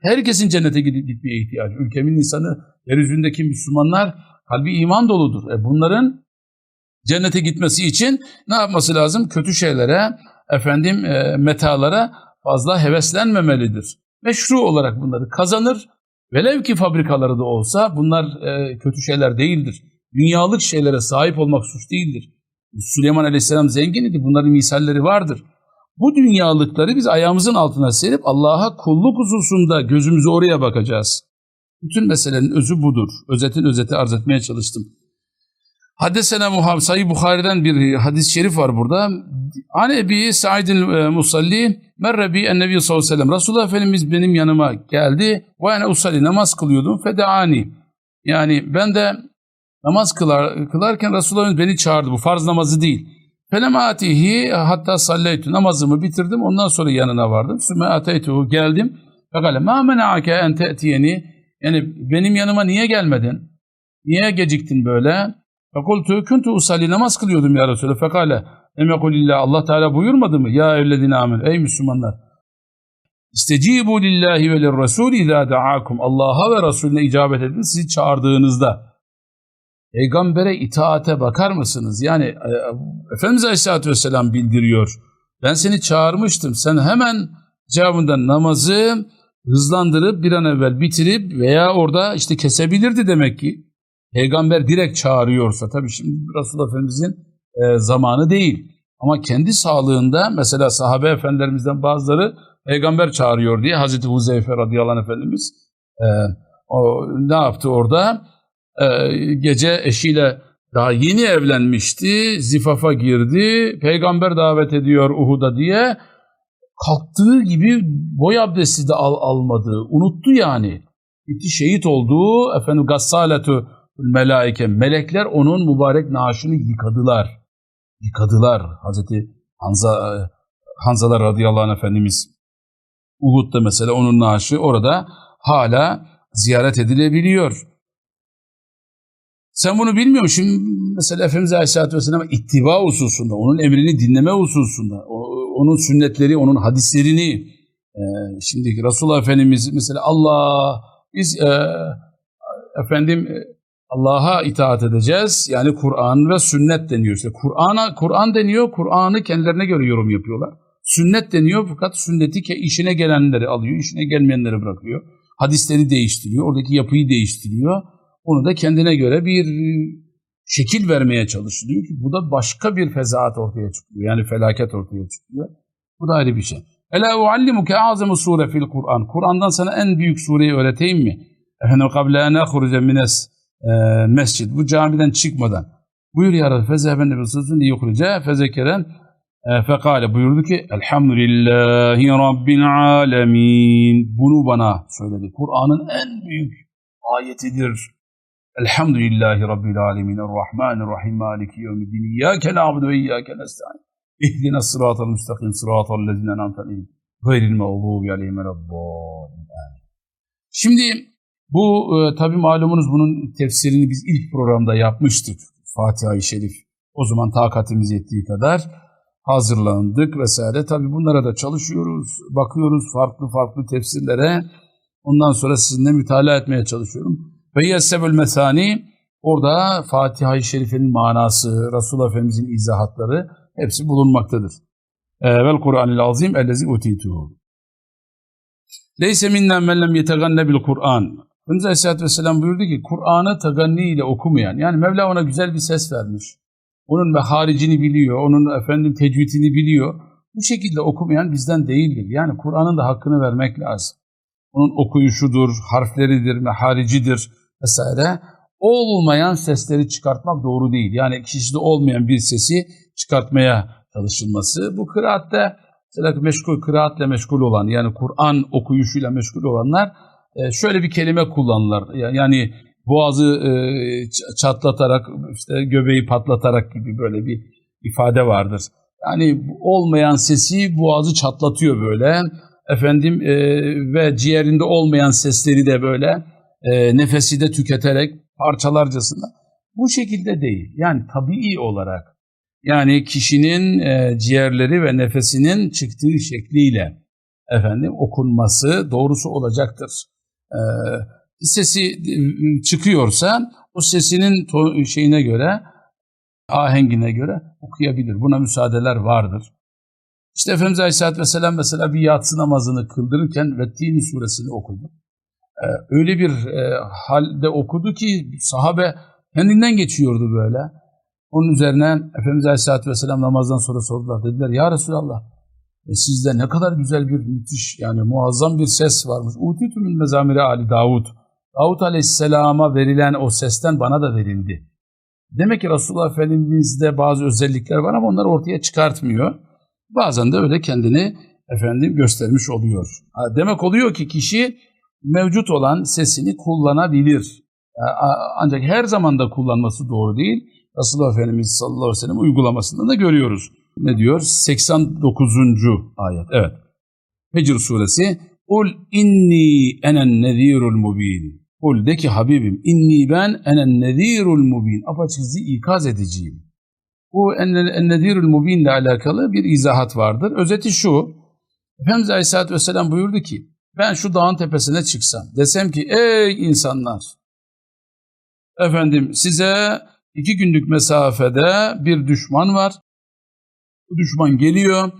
Herkesin cennete gidip gitmeye ihtiyacı. Ülkemin insanı, yeryüzündeki Müslümanlar kalbi iman doludur. E bunların cennete gitmesi için ne yapması lazım? Kötü şeylere, efendim e, metalara fazla heveslenmemelidir. Meşru olarak bunları kazanır. Velev ki fabrikaları da olsa bunlar e, kötü şeyler değildir. Dünyalık şeylere sahip olmak suç değildir. Süleyman Aleyhisselam zengin idi. Bunların misalleri vardır. Bu dünyalıkları biz ayağımızın altına serip Allah'a kulluk hususunda gözümüzü oraya bakacağız. Bütün meselenin özü budur. Özetin özeti arz etmeye çalıştım. Haddesena Muhammed Sayı Bukhari'den bir hadis-i şerif var burada. An Ebi Sa'idin e, Musalli merre bi ennebi sallallahu aleyhi ve sellem. Resulullah Efendimiz benim yanıma geldi. Ve ene usalli namaz kılıyordum. Fedeani. Yani ben de namaz kılar, kılarken Resulullah beni çağırdı. Bu farz namazı değil. Felem atihi hatta salleytu namazımı bitirdim. Ondan sonra yanına vardım. Sümme ateytuhu geldim. Fekale ma mena'ake en te'tiyeni yani benim yanıma niye gelmedin? Niye geciktin böyle? Fekultu kuntu usalli namaz kılıyordum ya Resulü. Fekale emekulillah Allah Teala buyurmadı mı? Ya evledine amin. Ey Müslümanlar. İstecibu lillahi ve lirrasul izâ da'akum. Allah'a ve Resulüne icabet edin sizi çağırdığınızda. Peygambere itaate bakar mısınız? Yani e, Efendimiz Aleyhisselatü Vesselam bildiriyor. Ben seni çağırmıştım. Sen hemen cevabında namazı hızlandırıp bir an evvel bitirip veya orada işte kesebilirdi demek ki. Peygamber direkt çağırıyorsa tabii şimdi Resulullah Efendimizin e, zamanı değil. Ama kendi sağlığında mesela sahabe efendilerimizden bazıları peygamber çağırıyor diye Hazreti Huzeyfe radıyallahu anh efendimiz e, o, ne yaptı orada? E, gece eşiyle daha yeni evlenmişti, zifafa girdi, peygamber davet ediyor Uhud'a diye kalktığı gibi boy abdesti de al, almadı, unuttu yani. Gitti şehit oldu, efendim gassaletu melaike, melekler onun mübarek naaşını yıkadılar. Yıkadılar. Hazreti Hamza, Hanzalar radıyallahu anh Efendimiz Uhud'da mesela onun naaşı orada hala ziyaret edilebiliyor. Sen bunu bilmiyor musun? Şimdi mesela Efendimiz Aleyhisselatü Vesselam ittiba hususunda, onun emrini dinleme hususunda, onun sünnetleri, onun hadislerini, e, şimdi Resulullah Efendimiz mesela Allah, biz e, efendim e, Allah'a itaat edeceğiz. Yani Kur'an ve sünnet deniyor. İşte Kur'an'a Kur'an deniyor. Kur'an'ı kendilerine göre yorum yapıyorlar. Sünnet deniyor fakat sünneti işine gelenleri alıyor, işine gelmeyenleri bırakıyor. Hadisleri değiştiriyor, oradaki yapıyı değiştiriyor. Onu da kendine göre bir şekil vermeye çalışıyor ki bu da başka bir fezaat ortaya çıkıyor. Yani felaket ortaya çıkıyor. Bu da ayrı bir şey. Ela uallimuke azemu sure fil Kur'an. Kur'an'dan sana en büyük sureyi öğreteyim mi? Efendim kable en ahruce mines e, mescid. Bu camiden çıkmadan. Buyur ya Rabbi fezehben nebi sözün yuhrice fezekeren e, fekale buyurdu ki Elhamdülillahi Rabbil alemin. Bunu bana söyledi. Kur'an'ın en büyük ayetidir. Elhamdülillahi Rabbil alemin. Errahmanirrahim. Maliki yevmiddin. İyyâke na'budu ve iyyâke nesta'in. İhdina sıratal müstakim sıratal lezine namtalihim. Gayril mağlubi aleyhim Şimdi bu e, tabi malumunuz bunun tefsirini biz ilk programda yapmıştık. Fatiha-i Şerif. O zaman takatimiz yettiği kadar hazırlandık vesaire. Tabi bunlara da çalışıyoruz, bakıyoruz farklı farklı tefsirlere. Ondan sonra sizinle mütalaa etmeye çalışıyorum. Ve yessebül mesani orada Fatiha-i Şerife'nin manası, Resulullah Efendimiz'in izahatları hepsi bulunmaktadır. Ee, vel Kur'anil azim ellezi utituhu. Leyse minnen men lem yeteganne bil Kur'an. Efendimiz Aleyhisselatü Vesselam buyurdu ki Kur'an'ı taganni ile okumayan, yani Mevla ona güzel bir ses vermiş. Onun ve haricini biliyor, onun efendim tecvidini biliyor. Bu şekilde okumayan bizden değildir. Yani Kur'an'ın da hakkını vermek lazım. Onun okuyuşudur, harfleridir, meharicidir vesaire. Olmayan sesleri çıkartmak doğru değil. Yani kişide olmayan bir sesi çıkartmaya çalışılması. Bu kıraatte mesela meşgul, kıraatle meşgul olan yani Kur'an okuyuşuyla meşgul olanlar şöyle bir kelime kullanırlar. Yani boğazı e, çatlatarak, işte göbeği patlatarak gibi böyle bir ifade vardır. Yani olmayan sesi boğazı çatlatıyor böyle. Efendim e, ve ciğerinde olmayan sesleri de böyle e, nefesi de tüketerek parçalarcasına. Bu şekilde değil. Yani tabii olarak yani kişinin e, ciğerleri ve nefesinin çıktığı şekliyle efendim okunması doğrusu olacaktır. E, sesi e, çıkıyorsa o sesinin şeyine göre ahengine göre okuyabilir. Buna müsaadeler vardır. İşte Efendimiz Aleyhisselatü Vesselam mesela bir yatsı namazını kıldırırken Vettini suresini okudu. Ee, öyle bir e, halde okudu ki sahabe kendinden geçiyordu böyle. Onun üzerine Efendimiz Aleyhisselatü Vesselam namazdan sonra sordular. Dediler ya Resulallah e, sizde ne kadar güzel bir müthiş yani muazzam bir ses varmış. Utitümün mezamiri Ali Davud. Davut Aleyhisselam'a verilen o sesten bana da verildi. Demek ki Resulullah Efendimiz'de bazı özellikler var ama onları ortaya çıkartmıyor. Bazen de öyle kendini efendim göstermiş oluyor. Demek oluyor ki kişi mevcut olan sesini kullanabilir. Ancak her zaman da kullanması doğru değil. Resulullah Efendimiz sallallahu aleyhi ve sellem uygulamasında da görüyoruz. Ne diyor? 89. ayet. Evet. Hicr suresi. Ul inni enen nezirul mubin. Kul de ki Habibim inni ben enen nedirul mubin. Apaçizi ikaz edeceğim. Bu en nedirul mubin ile alakalı bir izahat vardır. Özeti şu. Efendimiz Aleyhisselatü Vesselam buyurdu ki ben şu dağın tepesine çıksam desem ki ey insanlar efendim size iki günlük mesafede bir düşman var. Düşman geliyor.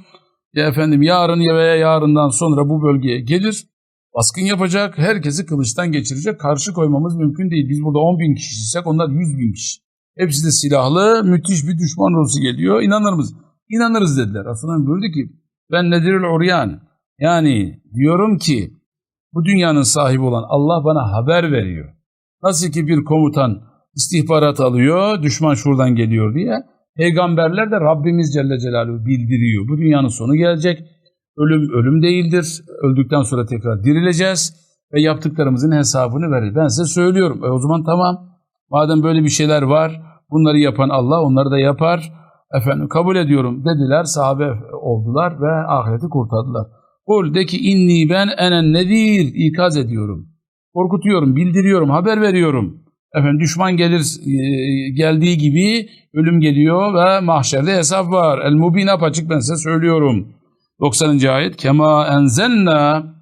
Ya efendim yarın ya veya yarından sonra bu bölgeye gelir baskın yapacak, herkesi kılıçtan geçirecek. Karşı koymamız mümkün değil. Biz burada 10 bin kişiysek onlar 100 bin kişi. Hepsi de silahlı, müthiş bir düşman ordusu geliyor. İnanır mısın? İnanırız dediler. Aslında buyurdu ki ben nediril uryan. Yani diyorum ki bu dünyanın sahibi olan Allah bana haber veriyor. Nasıl ki bir komutan istihbarat alıyor, düşman şuradan geliyor diye. Peygamberler de Rabbimiz Celle Celaluhu bildiriyor. Bu dünyanın sonu gelecek. Ölüm ölüm değildir. Öldükten sonra tekrar dirileceğiz ve yaptıklarımızın hesabını verir. Ben size söylüyorum. E o zaman tamam. Madem böyle bir şeyler var, bunları yapan Allah onları da yapar. efendim kabul ediyorum dediler, sahabe oldular ve ahireti kurtardılar. Kul de ki inni ben enen nedir ikaz ediyorum. Korkutuyorum, bildiriyorum, haber veriyorum. Efendim düşman gelir e, geldiği gibi ölüm geliyor ve mahşerde hesap var. El mubin apaçık ben size söylüyorum. 90. ayet kema enzelna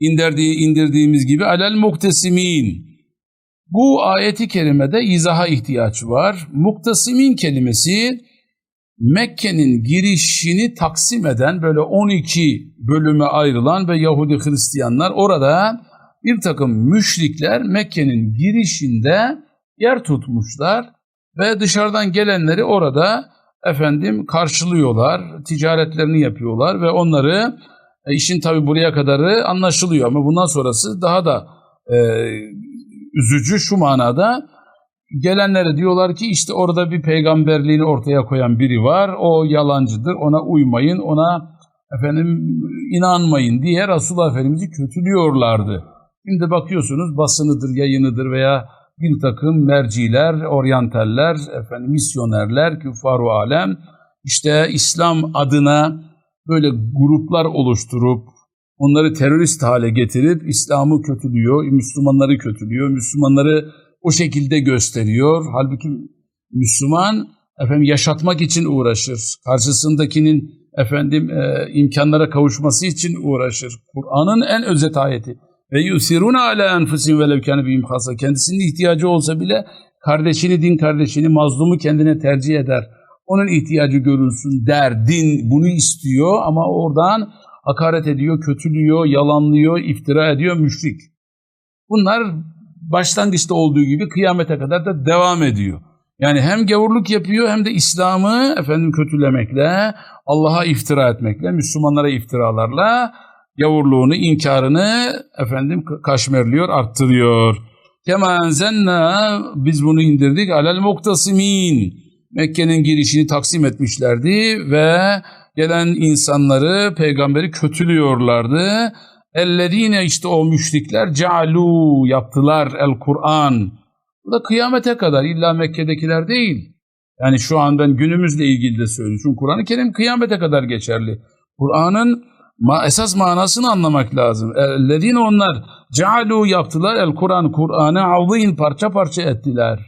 indirdiği, indirdiğimiz gibi alel muktesimin. Bu ayeti kerimede izaha ihtiyaç var. Muktesimin kelimesi Mekke'nin girişini taksim eden böyle 12 bölüme ayrılan ve Yahudi Hristiyanlar orada bir takım müşrikler Mekke'nin girişinde yer tutmuşlar ve dışarıdan gelenleri orada efendim karşılıyorlar, ticaretlerini yapıyorlar ve onları e, işin tabi buraya kadarı anlaşılıyor ama bundan sonrası daha da e, üzücü şu manada gelenlere diyorlar ki işte orada bir peygamberliğini ortaya koyan biri var. O yalancıdır. Ona uymayın. Ona efendim inanmayın diye Resulullah Efendimiz'i kötülüyorlardı. Şimdi bakıyorsunuz basınıdır, yayınıdır veya bir takım merciler, oryantaller, efendim misyonerler, küffar alem işte İslam adına böyle gruplar oluşturup onları terörist hale getirip İslam'ı kötülüyor, Müslümanları kötülüyor, Müslümanları o şekilde gösteriyor. Halbuki Müslüman efendim yaşatmak için uğraşır. Karşısındakinin efendim e, imkanlara kavuşması için uğraşır. Kur'an'ın en özet ayeti. Ve yusiruna ala enfusin ve levkâne bihim hasa. Kendisinin ihtiyacı olsa bile kardeşini, din kardeşini, mazlumu kendine tercih eder. Onun ihtiyacı görülsün der. Din bunu istiyor ama oradan hakaret ediyor, kötülüyor, yalanlıyor, iftira ediyor, müşrik. Bunlar başlangıçta olduğu gibi kıyamete kadar da devam ediyor. Yani hem gavurluk yapıyor hem de İslam'ı efendim kötülemekle, Allah'a iftira etmekle, Müslümanlara iftiralarla gavurluğunu, inkarını efendim kaşmerliyor, arttırıyor. Kema enzenna biz bunu indirdik alel muktasimin. Mekke'nin girişini taksim etmişlerdi ve gelen insanları, peygamberi kötülüyorlardı. Ellezine işte o müşrikler cealu yaptılar el Kur'an. Bu da kıyamete kadar illa Mekke'dekiler değil. Yani şu an ben günümüzle ilgili de söylüyorum. Çünkü Kur'an-ı Kerim kıyamete kadar geçerli. Kur'an'ın ma esas manasını anlamak lazım. Ellezine onlar cealu yaptılar el Kur'an Kur'an'ı avlayın parça parça ettiler.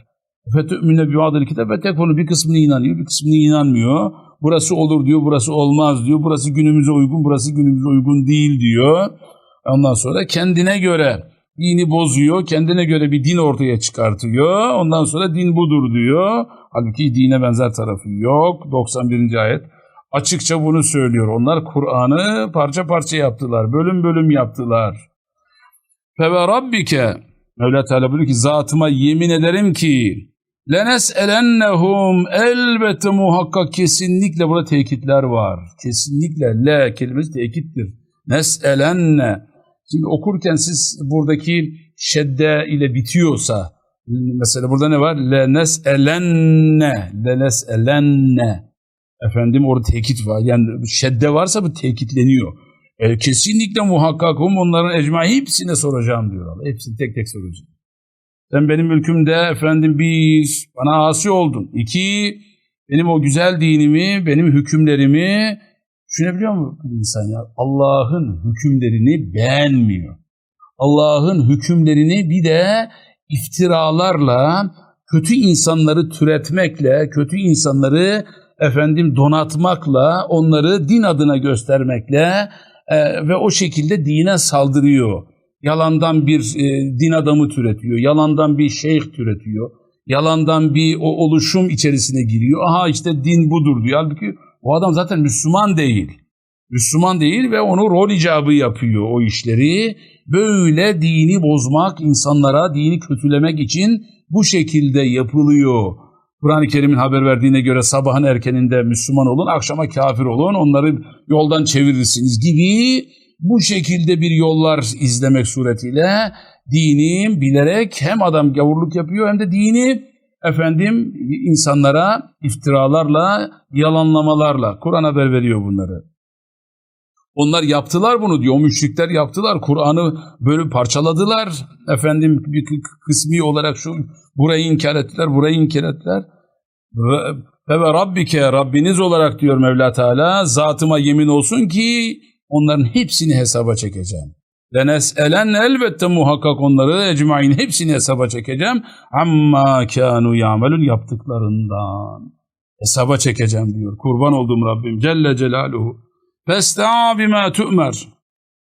Fetü'müne bi'adil kitap ve tek bir kısmını inanıyor, bir kısmını inanmıyor. Burası olur diyor, burası olmaz diyor. Burası günümüze uygun, burası günümüze uygun değil diyor. Ondan sonra kendine göre dini bozuyor, kendine göre bir din ortaya çıkartıyor. Ondan sonra din budur diyor. Halbuki dine benzer tarafı yok. 91. ayet açıkça bunu söylüyor. Onlar Kur'an'ı parça parça yaptılar, bölüm bölüm yaptılar. Feve rabbike Mevla Teala buyuruyor ki zatıma yemin ederim ki lenes elennehum elbette muhakkak kesinlikle burada tekitler var. Kesinlikle le kelimesi tekittir. Nes'elenne Şimdi okurken siz buradaki şedde ile bitiyorsa mesela burada ne var? Lenes elenne lenes elenne efendim orada tekit var. Yani şedde varsa bu tekitleniyor. E, kesinlikle muhakkakum onların ecma hepsine soracağım diyor Allah. Hepsini tek tek soracağım. Sen benim mülkümde efendim bir bana asi oldun. İki benim o güzel dinimi, benim hükümlerimi Düşünebiliyor mu insan ya? Allah'ın hükümlerini beğenmiyor. Allah'ın hükümlerini bir de iftiralarla, kötü insanları türetmekle, kötü insanları efendim donatmakla, onları din adına göstermekle e, ve o şekilde dine saldırıyor. Yalandan bir e, din adamı türetiyor, yalandan bir şeyh türetiyor, yalandan bir o oluşum içerisine giriyor. Aha işte din budur diyor. Halbuki o adam zaten Müslüman değil. Müslüman değil ve onu rol icabı yapıyor o işleri. Böyle dini bozmak, insanlara dini kötülemek için bu şekilde yapılıyor. Kur'an-ı Kerim'in haber verdiğine göre sabahın erkeninde Müslüman olun, akşama kafir olun, onları yoldan çevirirsiniz gibi bu şekilde bir yollar izlemek suretiyle dini bilerek hem adam gavurluk yapıyor hem de dini efendim insanlara iftiralarla, yalanlamalarla Kur'an haber veriyor bunları. Onlar yaptılar bunu diyor. O müşrikler yaptılar. Kur'an'ı böyle parçaladılar. Efendim bir kısmi olarak şu burayı inkar ettiler, burayı inkar ettiler. Ve ve Rabbike Rabbiniz olarak diyor Mevla Teala zatıma yemin olsun ki onların hepsini hesaba çekeceğim. Lenes'elen elbette muhakkak onları ecmain hepsini hesaba çekeceğim. Amma kânu ya'melun yaptıklarından. Hesaba çekeceğim diyor. Kurban olduğum Rabbim Celle Celaluhu. Festa bima tu'mer.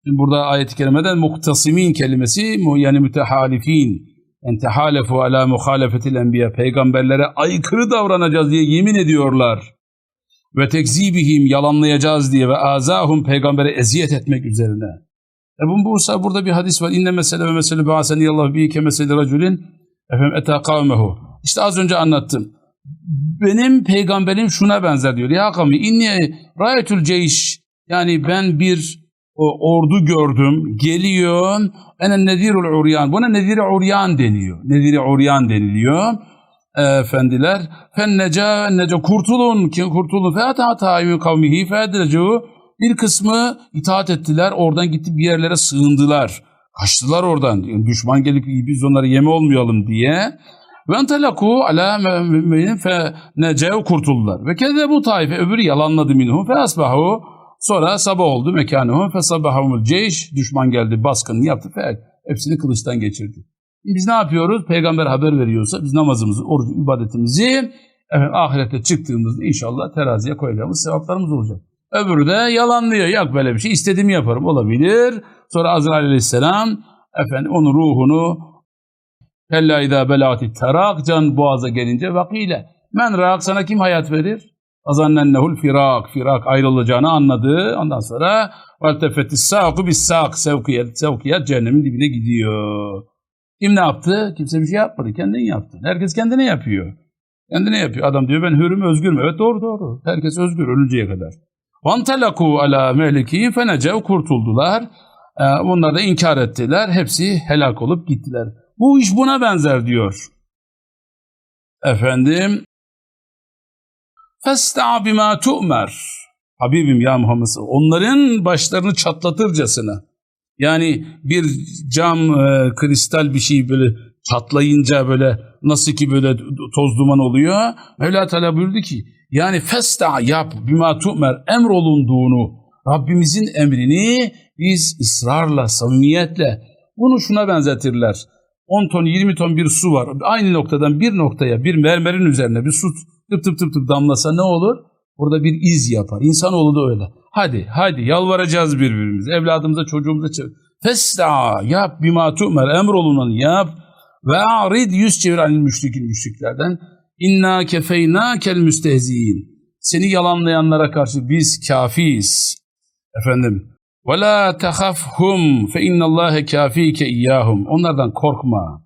Şimdi burada ayet-i kerimeden muhtasimin kelimesi yani mütehalifin. En tehalefu ala muhalefetil enbiya. Peygamberlere aykırı davranacağız diye yemin ediyorlar. Ve tekzibihim yalanlayacağız diye ve azahum peygambere eziyet etmek üzerine. Ebu Bursa burada bir hadis var. İnne mesele ve mesele ba'aseni Allah bi ke mesele raculin efendim eta kavmehu. İşte az önce anlattım. Benim peygamberim şuna benzer diyor. Ya kavmi inni rayetül ceyş yani ben bir ordu gördüm. Geliyor. Ene nedirul uryan. Buna nedir uryan deniyor. Nedir uryan deniliyor. Efendiler. Fenneca neca kurtulun. Kurtulun. Fe ata ta'imin kavmihi fe bir kısmı itaat ettiler. Oradan gitti bir yerlere sığındılar. Kaçtılar oradan. Yani düşman gelip biz onları yeme olmayalım diye. Ve entelaku ala müminin fe necev kurtuldular. Ve bu taife öbürü yalanladı minhum fe asbahu. Sonra sabah oldu mekanuhum fe sabahumul ceyş. Düşman geldi baskını yaptı fe hepsini kılıçtan geçirdi. Biz ne yapıyoruz? Peygamber haber veriyorsa biz namazımızı, oruç, ibadetimizi efendim, ahirette çıktığımızda inşallah teraziye koyacağımız sevaplarımız olacak. Öbürü de yalanlıyor. Yok böyle bir şey. İstediğimi yaparım. Olabilir. Sonra Azrail aleyhisselam efendim onun ruhunu Kella idâ belâti terak can boğaza gelince vakile. Men rak sana kim hayat verir? Azannennehul firak, firak ayrılacağını anladı. Ondan sonra veltefetis sâku bis sâk, sevkiyat, sevkiyat cehennemin dibine gidiyor. Kim ne yaptı? Kimse bir şey yapmadı, kendin yaptı. Herkes kendine yapıyor. Kendine yapıyor. Adam diyor ben hürüm, özgürüm. Evet doğru doğru. Herkes özgür ölünceye kadar. Vantelaku ala meliki fenecev kurtuldular. Ee, Onlar da inkar ettiler. Hepsi helak olup gittiler. Bu iş buna benzer diyor. Efendim Festa bima tu'mer. Habibim ya Muhammed onların başlarını çatlatırcasına. Yani bir cam e, kristal bir şey böyle çatlayınca böyle nasıl ki böyle toz duman oluyor. Mevla Teala buyurdu ki yani festa yap bima tu'mer emrolunduğunu Rabbimizin emrini biz ısrarla, samimiyetle bunu şuna benzetirler. 10 ton, 20 ton bir su var. Aynı noktadan bir noktaya, bir mermerin üzerine bir su tıp tıp tıp tıp damlasa ne olur? Burada bir iz yapar. İnsanoğlu da öyle. Hadi hadi yalvaracağız birbirimize. Evladımıza çocuğumuza çevir. Festa yap bima tu'mer emrolunanı yap. Ve arid yüz çevir anil müşrikin müşriklerden. İnna kefeynâkel müstehziyin. Seni yalanlayanlara karşı biz kafiyiz. Efendim. Ve la tehafhum fe innallâhe kâfîke iyyâhum. Onlardan korkma.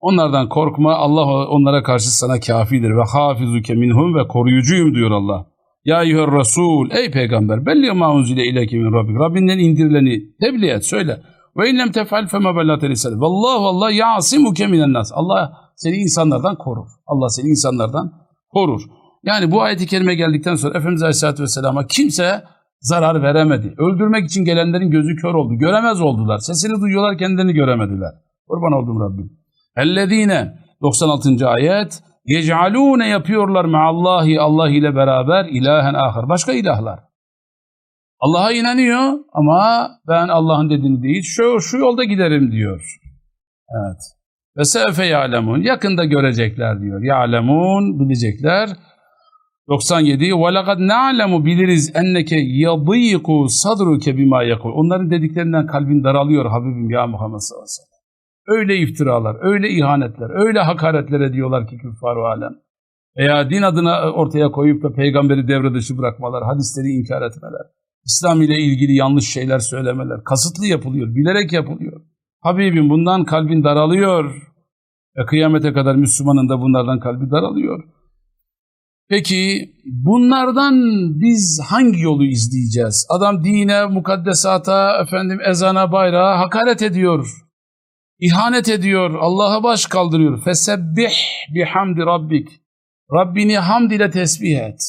Onlardan korkma. Allah onlara karşı sana kafidir. Ve hafizuke minhum ve koruyucuyum diyor Allah. Ya eyyüher Resul. Ey peygamber. Belli ma unzile ileke min Rabbik. Rabbinden indirileni tebliğ et. Söyle. Ve illem tefal fema bellate risale. Vallahu Allah yasimuke minen nas. Allah seni insanlardan korur. Allah seni insanlardan korur. Yani bu ayeti kerime geldikten sonra Efendimiz Aleyhisselatü Vesselam'a kimse zarar veremedi. Öldürmek için gelenlerin gözü kör oldu. Göremez oldular. Sesini duyuyorlar kendilerini göremediler. Kurban oldum Rabbim. Ellezine 96. ayet yec'alûne yapıyorlar meallahi Allah ile beraber ilahen ahir. Başka ilahlar. Allah'a inanıyor ama ben Allah'ın dediğini değil şu, şu yolda giderim diyor. Evet. Ve sefe ya'lemun. Yakında görecekler diyor. Ya'lemun bilecekler. 97. Ve lekad na'lemu biliriz enneke yadîku sadruke bima yakul. Onların dediklerinden kalbin daralıyor Habibim ya Muhammed sallallahu aleyhi ve sellem. Öyle iftiralar, öyle ihanetler, öyle hakaretler ediyorlar ki küffar alem. Veya din adına ortaya koyup da peygamberi devre dışı bırakmalar, hadisleri inkar etmeler, İslam ile ilgili yanlış şeyler söylemeler, kasıtlı yapılıyor, bilerek yapılıyor. Habibim bundan kalbin daralıyor. Ve kıyamete kadar Müslümanın da bunlardan kalbi daralıyor. Peki bunlardan biz hangi yolu izleyeceğiz? Adam dine, mukaddesata, efendim ezana, bayrağa hakaret ediyor. İhanet ediyor, Allah'a baş kaldırıyor. Fesebbih bihamdi rabbik. Rabbini hamd ile tesbih et.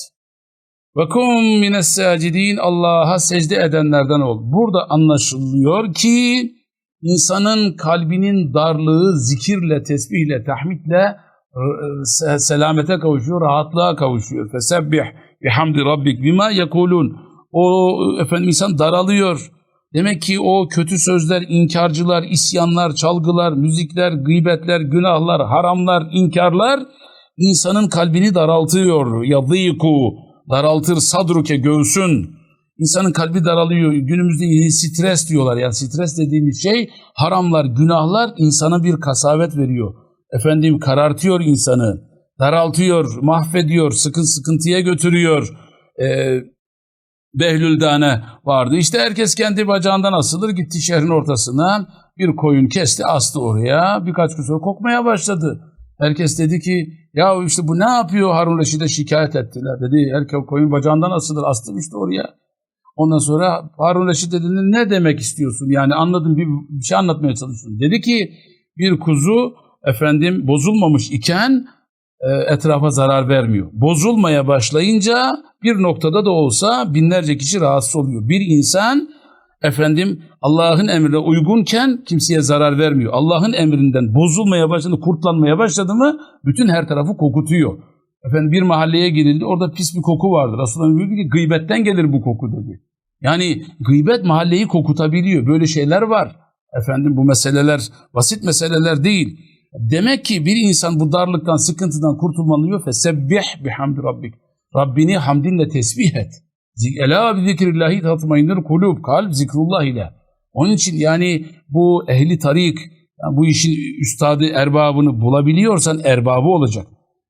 Ve kum mines sacidin Allah'a secde edenlerden ol. Burada anlaşılıyor ki insanın kalbinin darlığı zikirle, tesbihle, tahmidle e, selamete kavuşuyor, rahatlığa kavuşuyor. Fesebbih bihamdi rabbik bima yekulun. O efendim insan daralıyor. Demek ki o kötü sözler, inkarcılar, isyanlar, çalgılar, müzikler, gıybetler, günahlar, haramlar, inkarlar insanın kalbini daraltıyor. Yadîku, daraltır sadruke, göğsün. İnsanın kalbi daralıyor. Günümüzde stres diyorlar. Yani stres dediğimiz şey haramlar, günahlar insana bir kasavet veriyor. Efendim karartıyor insanı, daraltıyor, mahvediyor, sıkın sıkıntıya götürüyor. Ee, Behlüldane vardı. İşte herkes kendi bacağından asılır. Gitti şehrin ortasına bir koyun kesti astı oraya. Birkaç gün sonra kokmaya başladı. Herkes dedi ki ya işte bu ne yapıyor Harun Reşid'e şikayet ettiler. Dedi herkes koyun bacağından asılır astım işte oraya. Ondan sonra Harun Reşit dedi ne demek istiyorsun yani anladım bir, bir şey anlatmaya çalışıyorsun. Dedi ki bir kuzu efendim bozulmamış iken e, etrafa zarar vermiyor. Bozulmaya başlayınca bir noktada da olsa binlerce kişi rahatsız oluyor. Bir insan efendim Allah'ın emrine uygunken kimseye zarar vermiyor. Allah'ın emrinden bozulmaya başladı, kurtlanmaya başladı mı bütün her tarafı kokutuyor. Efendim bir mahalleye girildi orada pis bir koku vardı. Resulullah buyurdu ki gıybetten gelir bu koku dedi. Yani gıybet mahalleyi kokutabiliyor. Böyle şeyler var. Efendim bu meseleler basit meseleler değil. Demek ki bir insan bu darlıktan, sıkıntıdan kurtulmalıyor. Fesebbih bihamdi rabbik. Rabbini hamdinle tesbih et. Ela bi zikrillahi tatmainnul kulub. Kalp zikrullah ile. Onun için yani bu ehli tarik, yani bu işin üstadı, erbabını bulabiliyorsan erbabı olacak.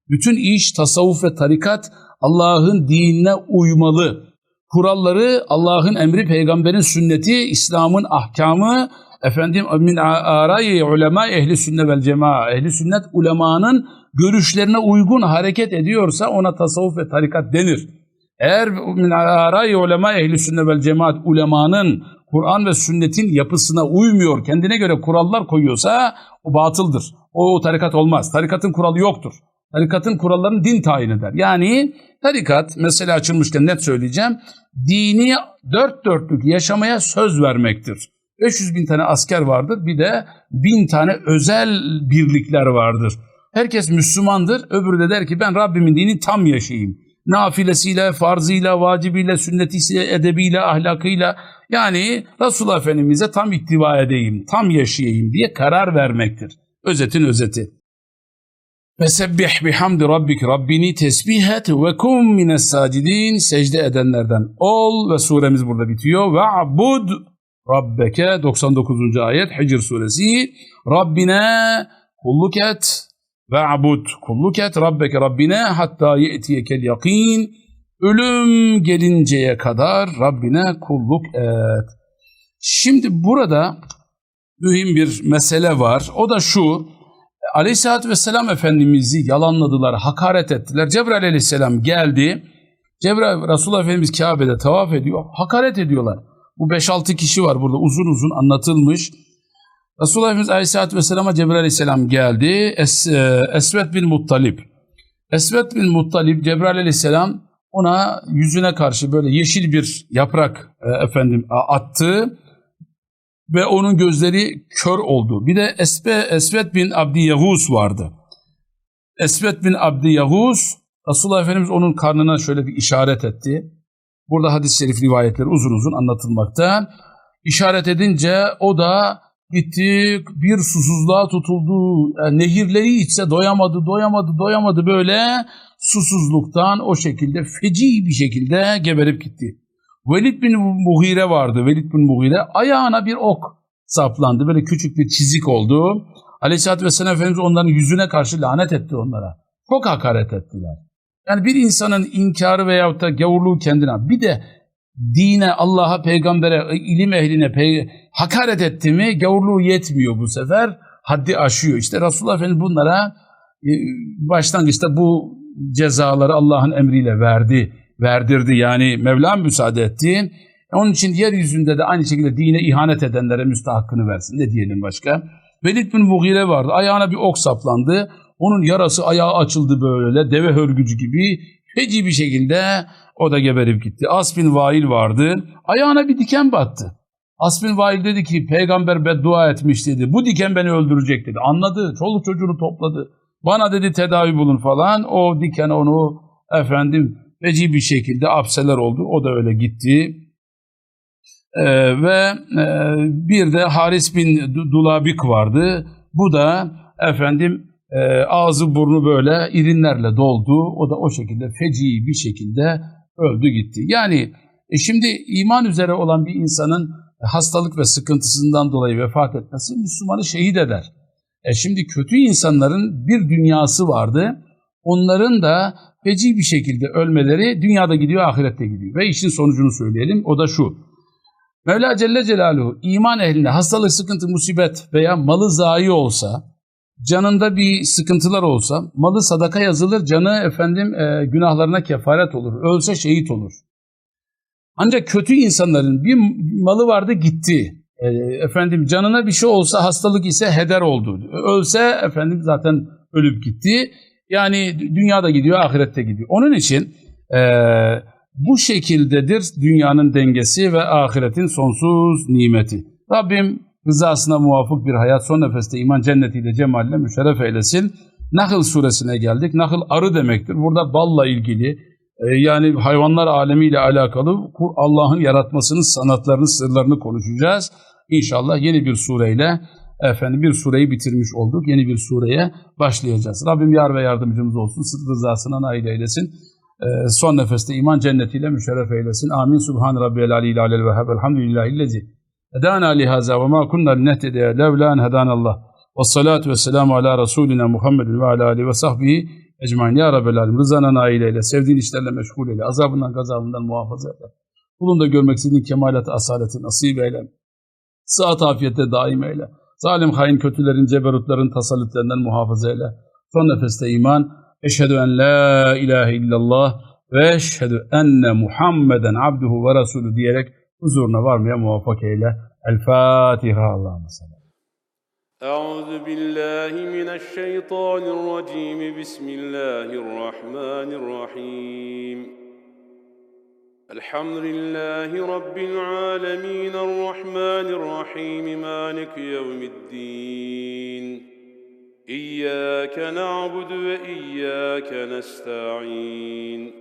Bütün iş, tasavvuf ve tarikat Allah'ın dinine uymalı. Kuralları Allah'ın emri, peygamberin sünneti, İslam'ın ahkamı, efendim min arayi ulema ehli sünnet vel cemaa ehli sünnet ulemanın görüşlerine uygun hareket ediyorsa ona tasavvuf ve tarikat denir. Eğer min arayi ulema ehli sünnet vel cemaat ulemanın Kur'an ve sünnetin yapısına uymuyor, kendine göre kurallar koyuyorsa o batıldır. O, o tarikat olmaz. Tarikatın kuralı yoktur. Tarikatın kurallarını din tayin eder. Yani tarikat, mesela açılmışken net söyleyeceğim, dini dört dörtlük yaşamaya söz vermektir. 500 bin tane asker vardır. Bir de bin tane özel birlikler vardır. Herkes Müslümandır. Öbürü de der ki ben Rabbimin dinini tam yaşayayım. Nafilesiyle, farzıyla, vacibiyle, sünnetiyle, edebiyle, ahlakıyla yani Resulullah Efendimiz'e tam ittiba edeyim, tam yaşayayım diye karar vermektir. Özetin özeti. Fesebbih bihamdi rabbik Rabbini tesbih et ve kum mines sacidin secde edenlerden ol ve suremiz burada bitiyor. Ve abud Rabbeke 99. ayet Hicr suresi Rabbine kulluk et ve abud kulluk et Rabbeke Rabbine hatta ye'tiyekel yakin ölüm gelinceye kadar Rabbine kulluk et. Şimdi burada mühim bir mesele var. O da şu. Aleyhisselatü Vesselam Efendimiz'i yalanladılar, hakaret ettiler. Cebrail Aleyhisselam geldi. Cebrail Resulullah Efendimiz Kabe'de tavaf ediyor. Hakaret ediyorlar. Bu 5-6 kişi var burada uzun uzun anlatılmış. Resulullah Efendimiz Aleyhisselatü Vesselam'a Cebrail Aleyhisselam geldi. Es, e, Esvet bin Muttalip. Esvet bin Muttalip Cebrail Aleyhisselam ona yüzüne karşı böyle yeşil bir yaprak e, efendim attı ve onun gözleri kör oldu. Bir de Esbe, Esvet bin Abdi Yahus vardı. Esvet bin Abdi Yahus Resulullah Efendimiz onun karnına şöyle bir işaret etti. Burada hadis-i şerif rivayetleri uzun uzun anlatılmakta. İşaret edince o da gitti bir susuzluğa tutuldu. Yani nehirleri içse doyamadı, doyamadı, doyamadı böyle susuzluktan o şekilde feci bir şekilde geberip gitti. Velid bin Muhire vardı. Velid bin Muhire ayağına bir ok saplandı. Böyle küçük bir çizik oldu. Aleyhisselatü Vesselam Efendimiz onların yüzüne karşı lanet etti onlara. Çok hakaret ettiler. Yani bir insanın inkarı veyahut da gavurluğu kendine bir de dine, Allah'a, peygambere, ilim ehline hakaret etti mi gavurluğu yetmiyor bu sefer. Haddi aşıyor. İşte Resulullah Efendimiz bunlara e, başlangıçta bu cezaları Allah'ın emriyle verdi, verdirdi. Yani Mevlam müsaade etti. Onun için yeryüzünde de aynı şekilde dine ihanet edenlere müstahakkını versin. Ne diyelim başka? Velid bin Mughire vardı. Ayağına bir ok saplandı. Onun yarası ayağı açıldı böyle deve hörgücü gibi feci bir şekilde o da geberip gitti. Asbin Vail vardı. Ayağına bir diken battı. Asbin Vail dedi ki peygamber beddua etmiş dedi. Bu diken beni öldürecek dedi. Anladı. Çoluk çocuğunu topladı. Bana dedi tedavi bulun falan. O diken onu efendim veci bir şekilde apseler oldu. O da öyle gitti. Ee, ve e, bir de Haris bin Du- Dulabik vardı. Bu da efendim e, ağzı burnu böyle irinlerle doldu. O da o şekilde feci bir şekilde öldü gitti. Yani e, şimdi iman üzere olan bir insanın hastalık ve sıkıntısından dolayı vefat etmesi Müslümanı şehit eder. E şimdi kötü insanların bir dünyası vardı. Onların da feci bir şekilde ölmeleri dünyada gidiyor, ahirette gidiyor. Ve işin sonucunu söyleyelim. O da şu. Mevla Celle Celaluhu iman ehline hastalık, sıkıntı, musibet veya malı zayi olsa, canında bir sıkıntılar olsa, malı sadaka yazılır, canı efendim e, günahlarına kefaret olur. Ölse şehit olur. Ancak kötü insanların bir malı vardı gitti. E, efendim canına bir şey olsa hastalık ise heder oldu. Ölse efendim zaten ölüp gitti. Yani dünyada gidiyor, ahirette gidiyor. Onun için e, bu şekildedir dünyanın dengesi ve ahiretin sonsuz nimeti. Rabbim rızasına muvafık bir hayat son nefeste iman cennetiyle cemalle müşerref eylesin. Nahl suresine geldik. Nahl arı demektir. Burada balla ilgili e, yani hayvanlar alemiyle alakalı Allah'ın yaratmasının sanatlarını, sırlarını konuşacağız. İnşallah yeni bir sureyle efendim bir sureyi bitirmiş olduk. Yeni bir sureye başlayacağız. Rabbim yar ve yardımcımız olsun. Sırf rızasına nail eylesin. Ee, son nefeste iman cennetiyle müşerref eylesin. Amin. Subhan rabbiyel aliyil alel vehhab. Elhamdülillahillezi. Edana lihaza ve ma kunna linehtediye levla en hedanallah. Ve salatu ve selamu ala Resulina Muhammedin ve ala alihi ve sahbihi ecmain. Ya Rabbel alem. Rızana nail. Sevdiğin işlerle meşgul eyle. Azabından gazabından muhafaza eyle. Kulun da görmek istediğin kemalat asaleti nasip eyle. Sıhhat afiyette daim eyle. Zalim hain kötülerin, ceberutların tasallütlerinden muhafaza eyle. Son nefeste iman. Eşhedü en la ilahe illallah ve eşhedü enne Muhammeden abduhu ve resulü diyerek huzuruna varmaya muvaffak eyle. El Fatiha Allah'ın sallallahu أعوذ بالله من الشيطان الرجيم بسم الله الرحمن الرحيم الحمد لله رب العالمين الرحمن الرحيم مالك يوم الدين إياك نعبد وإياك نستعين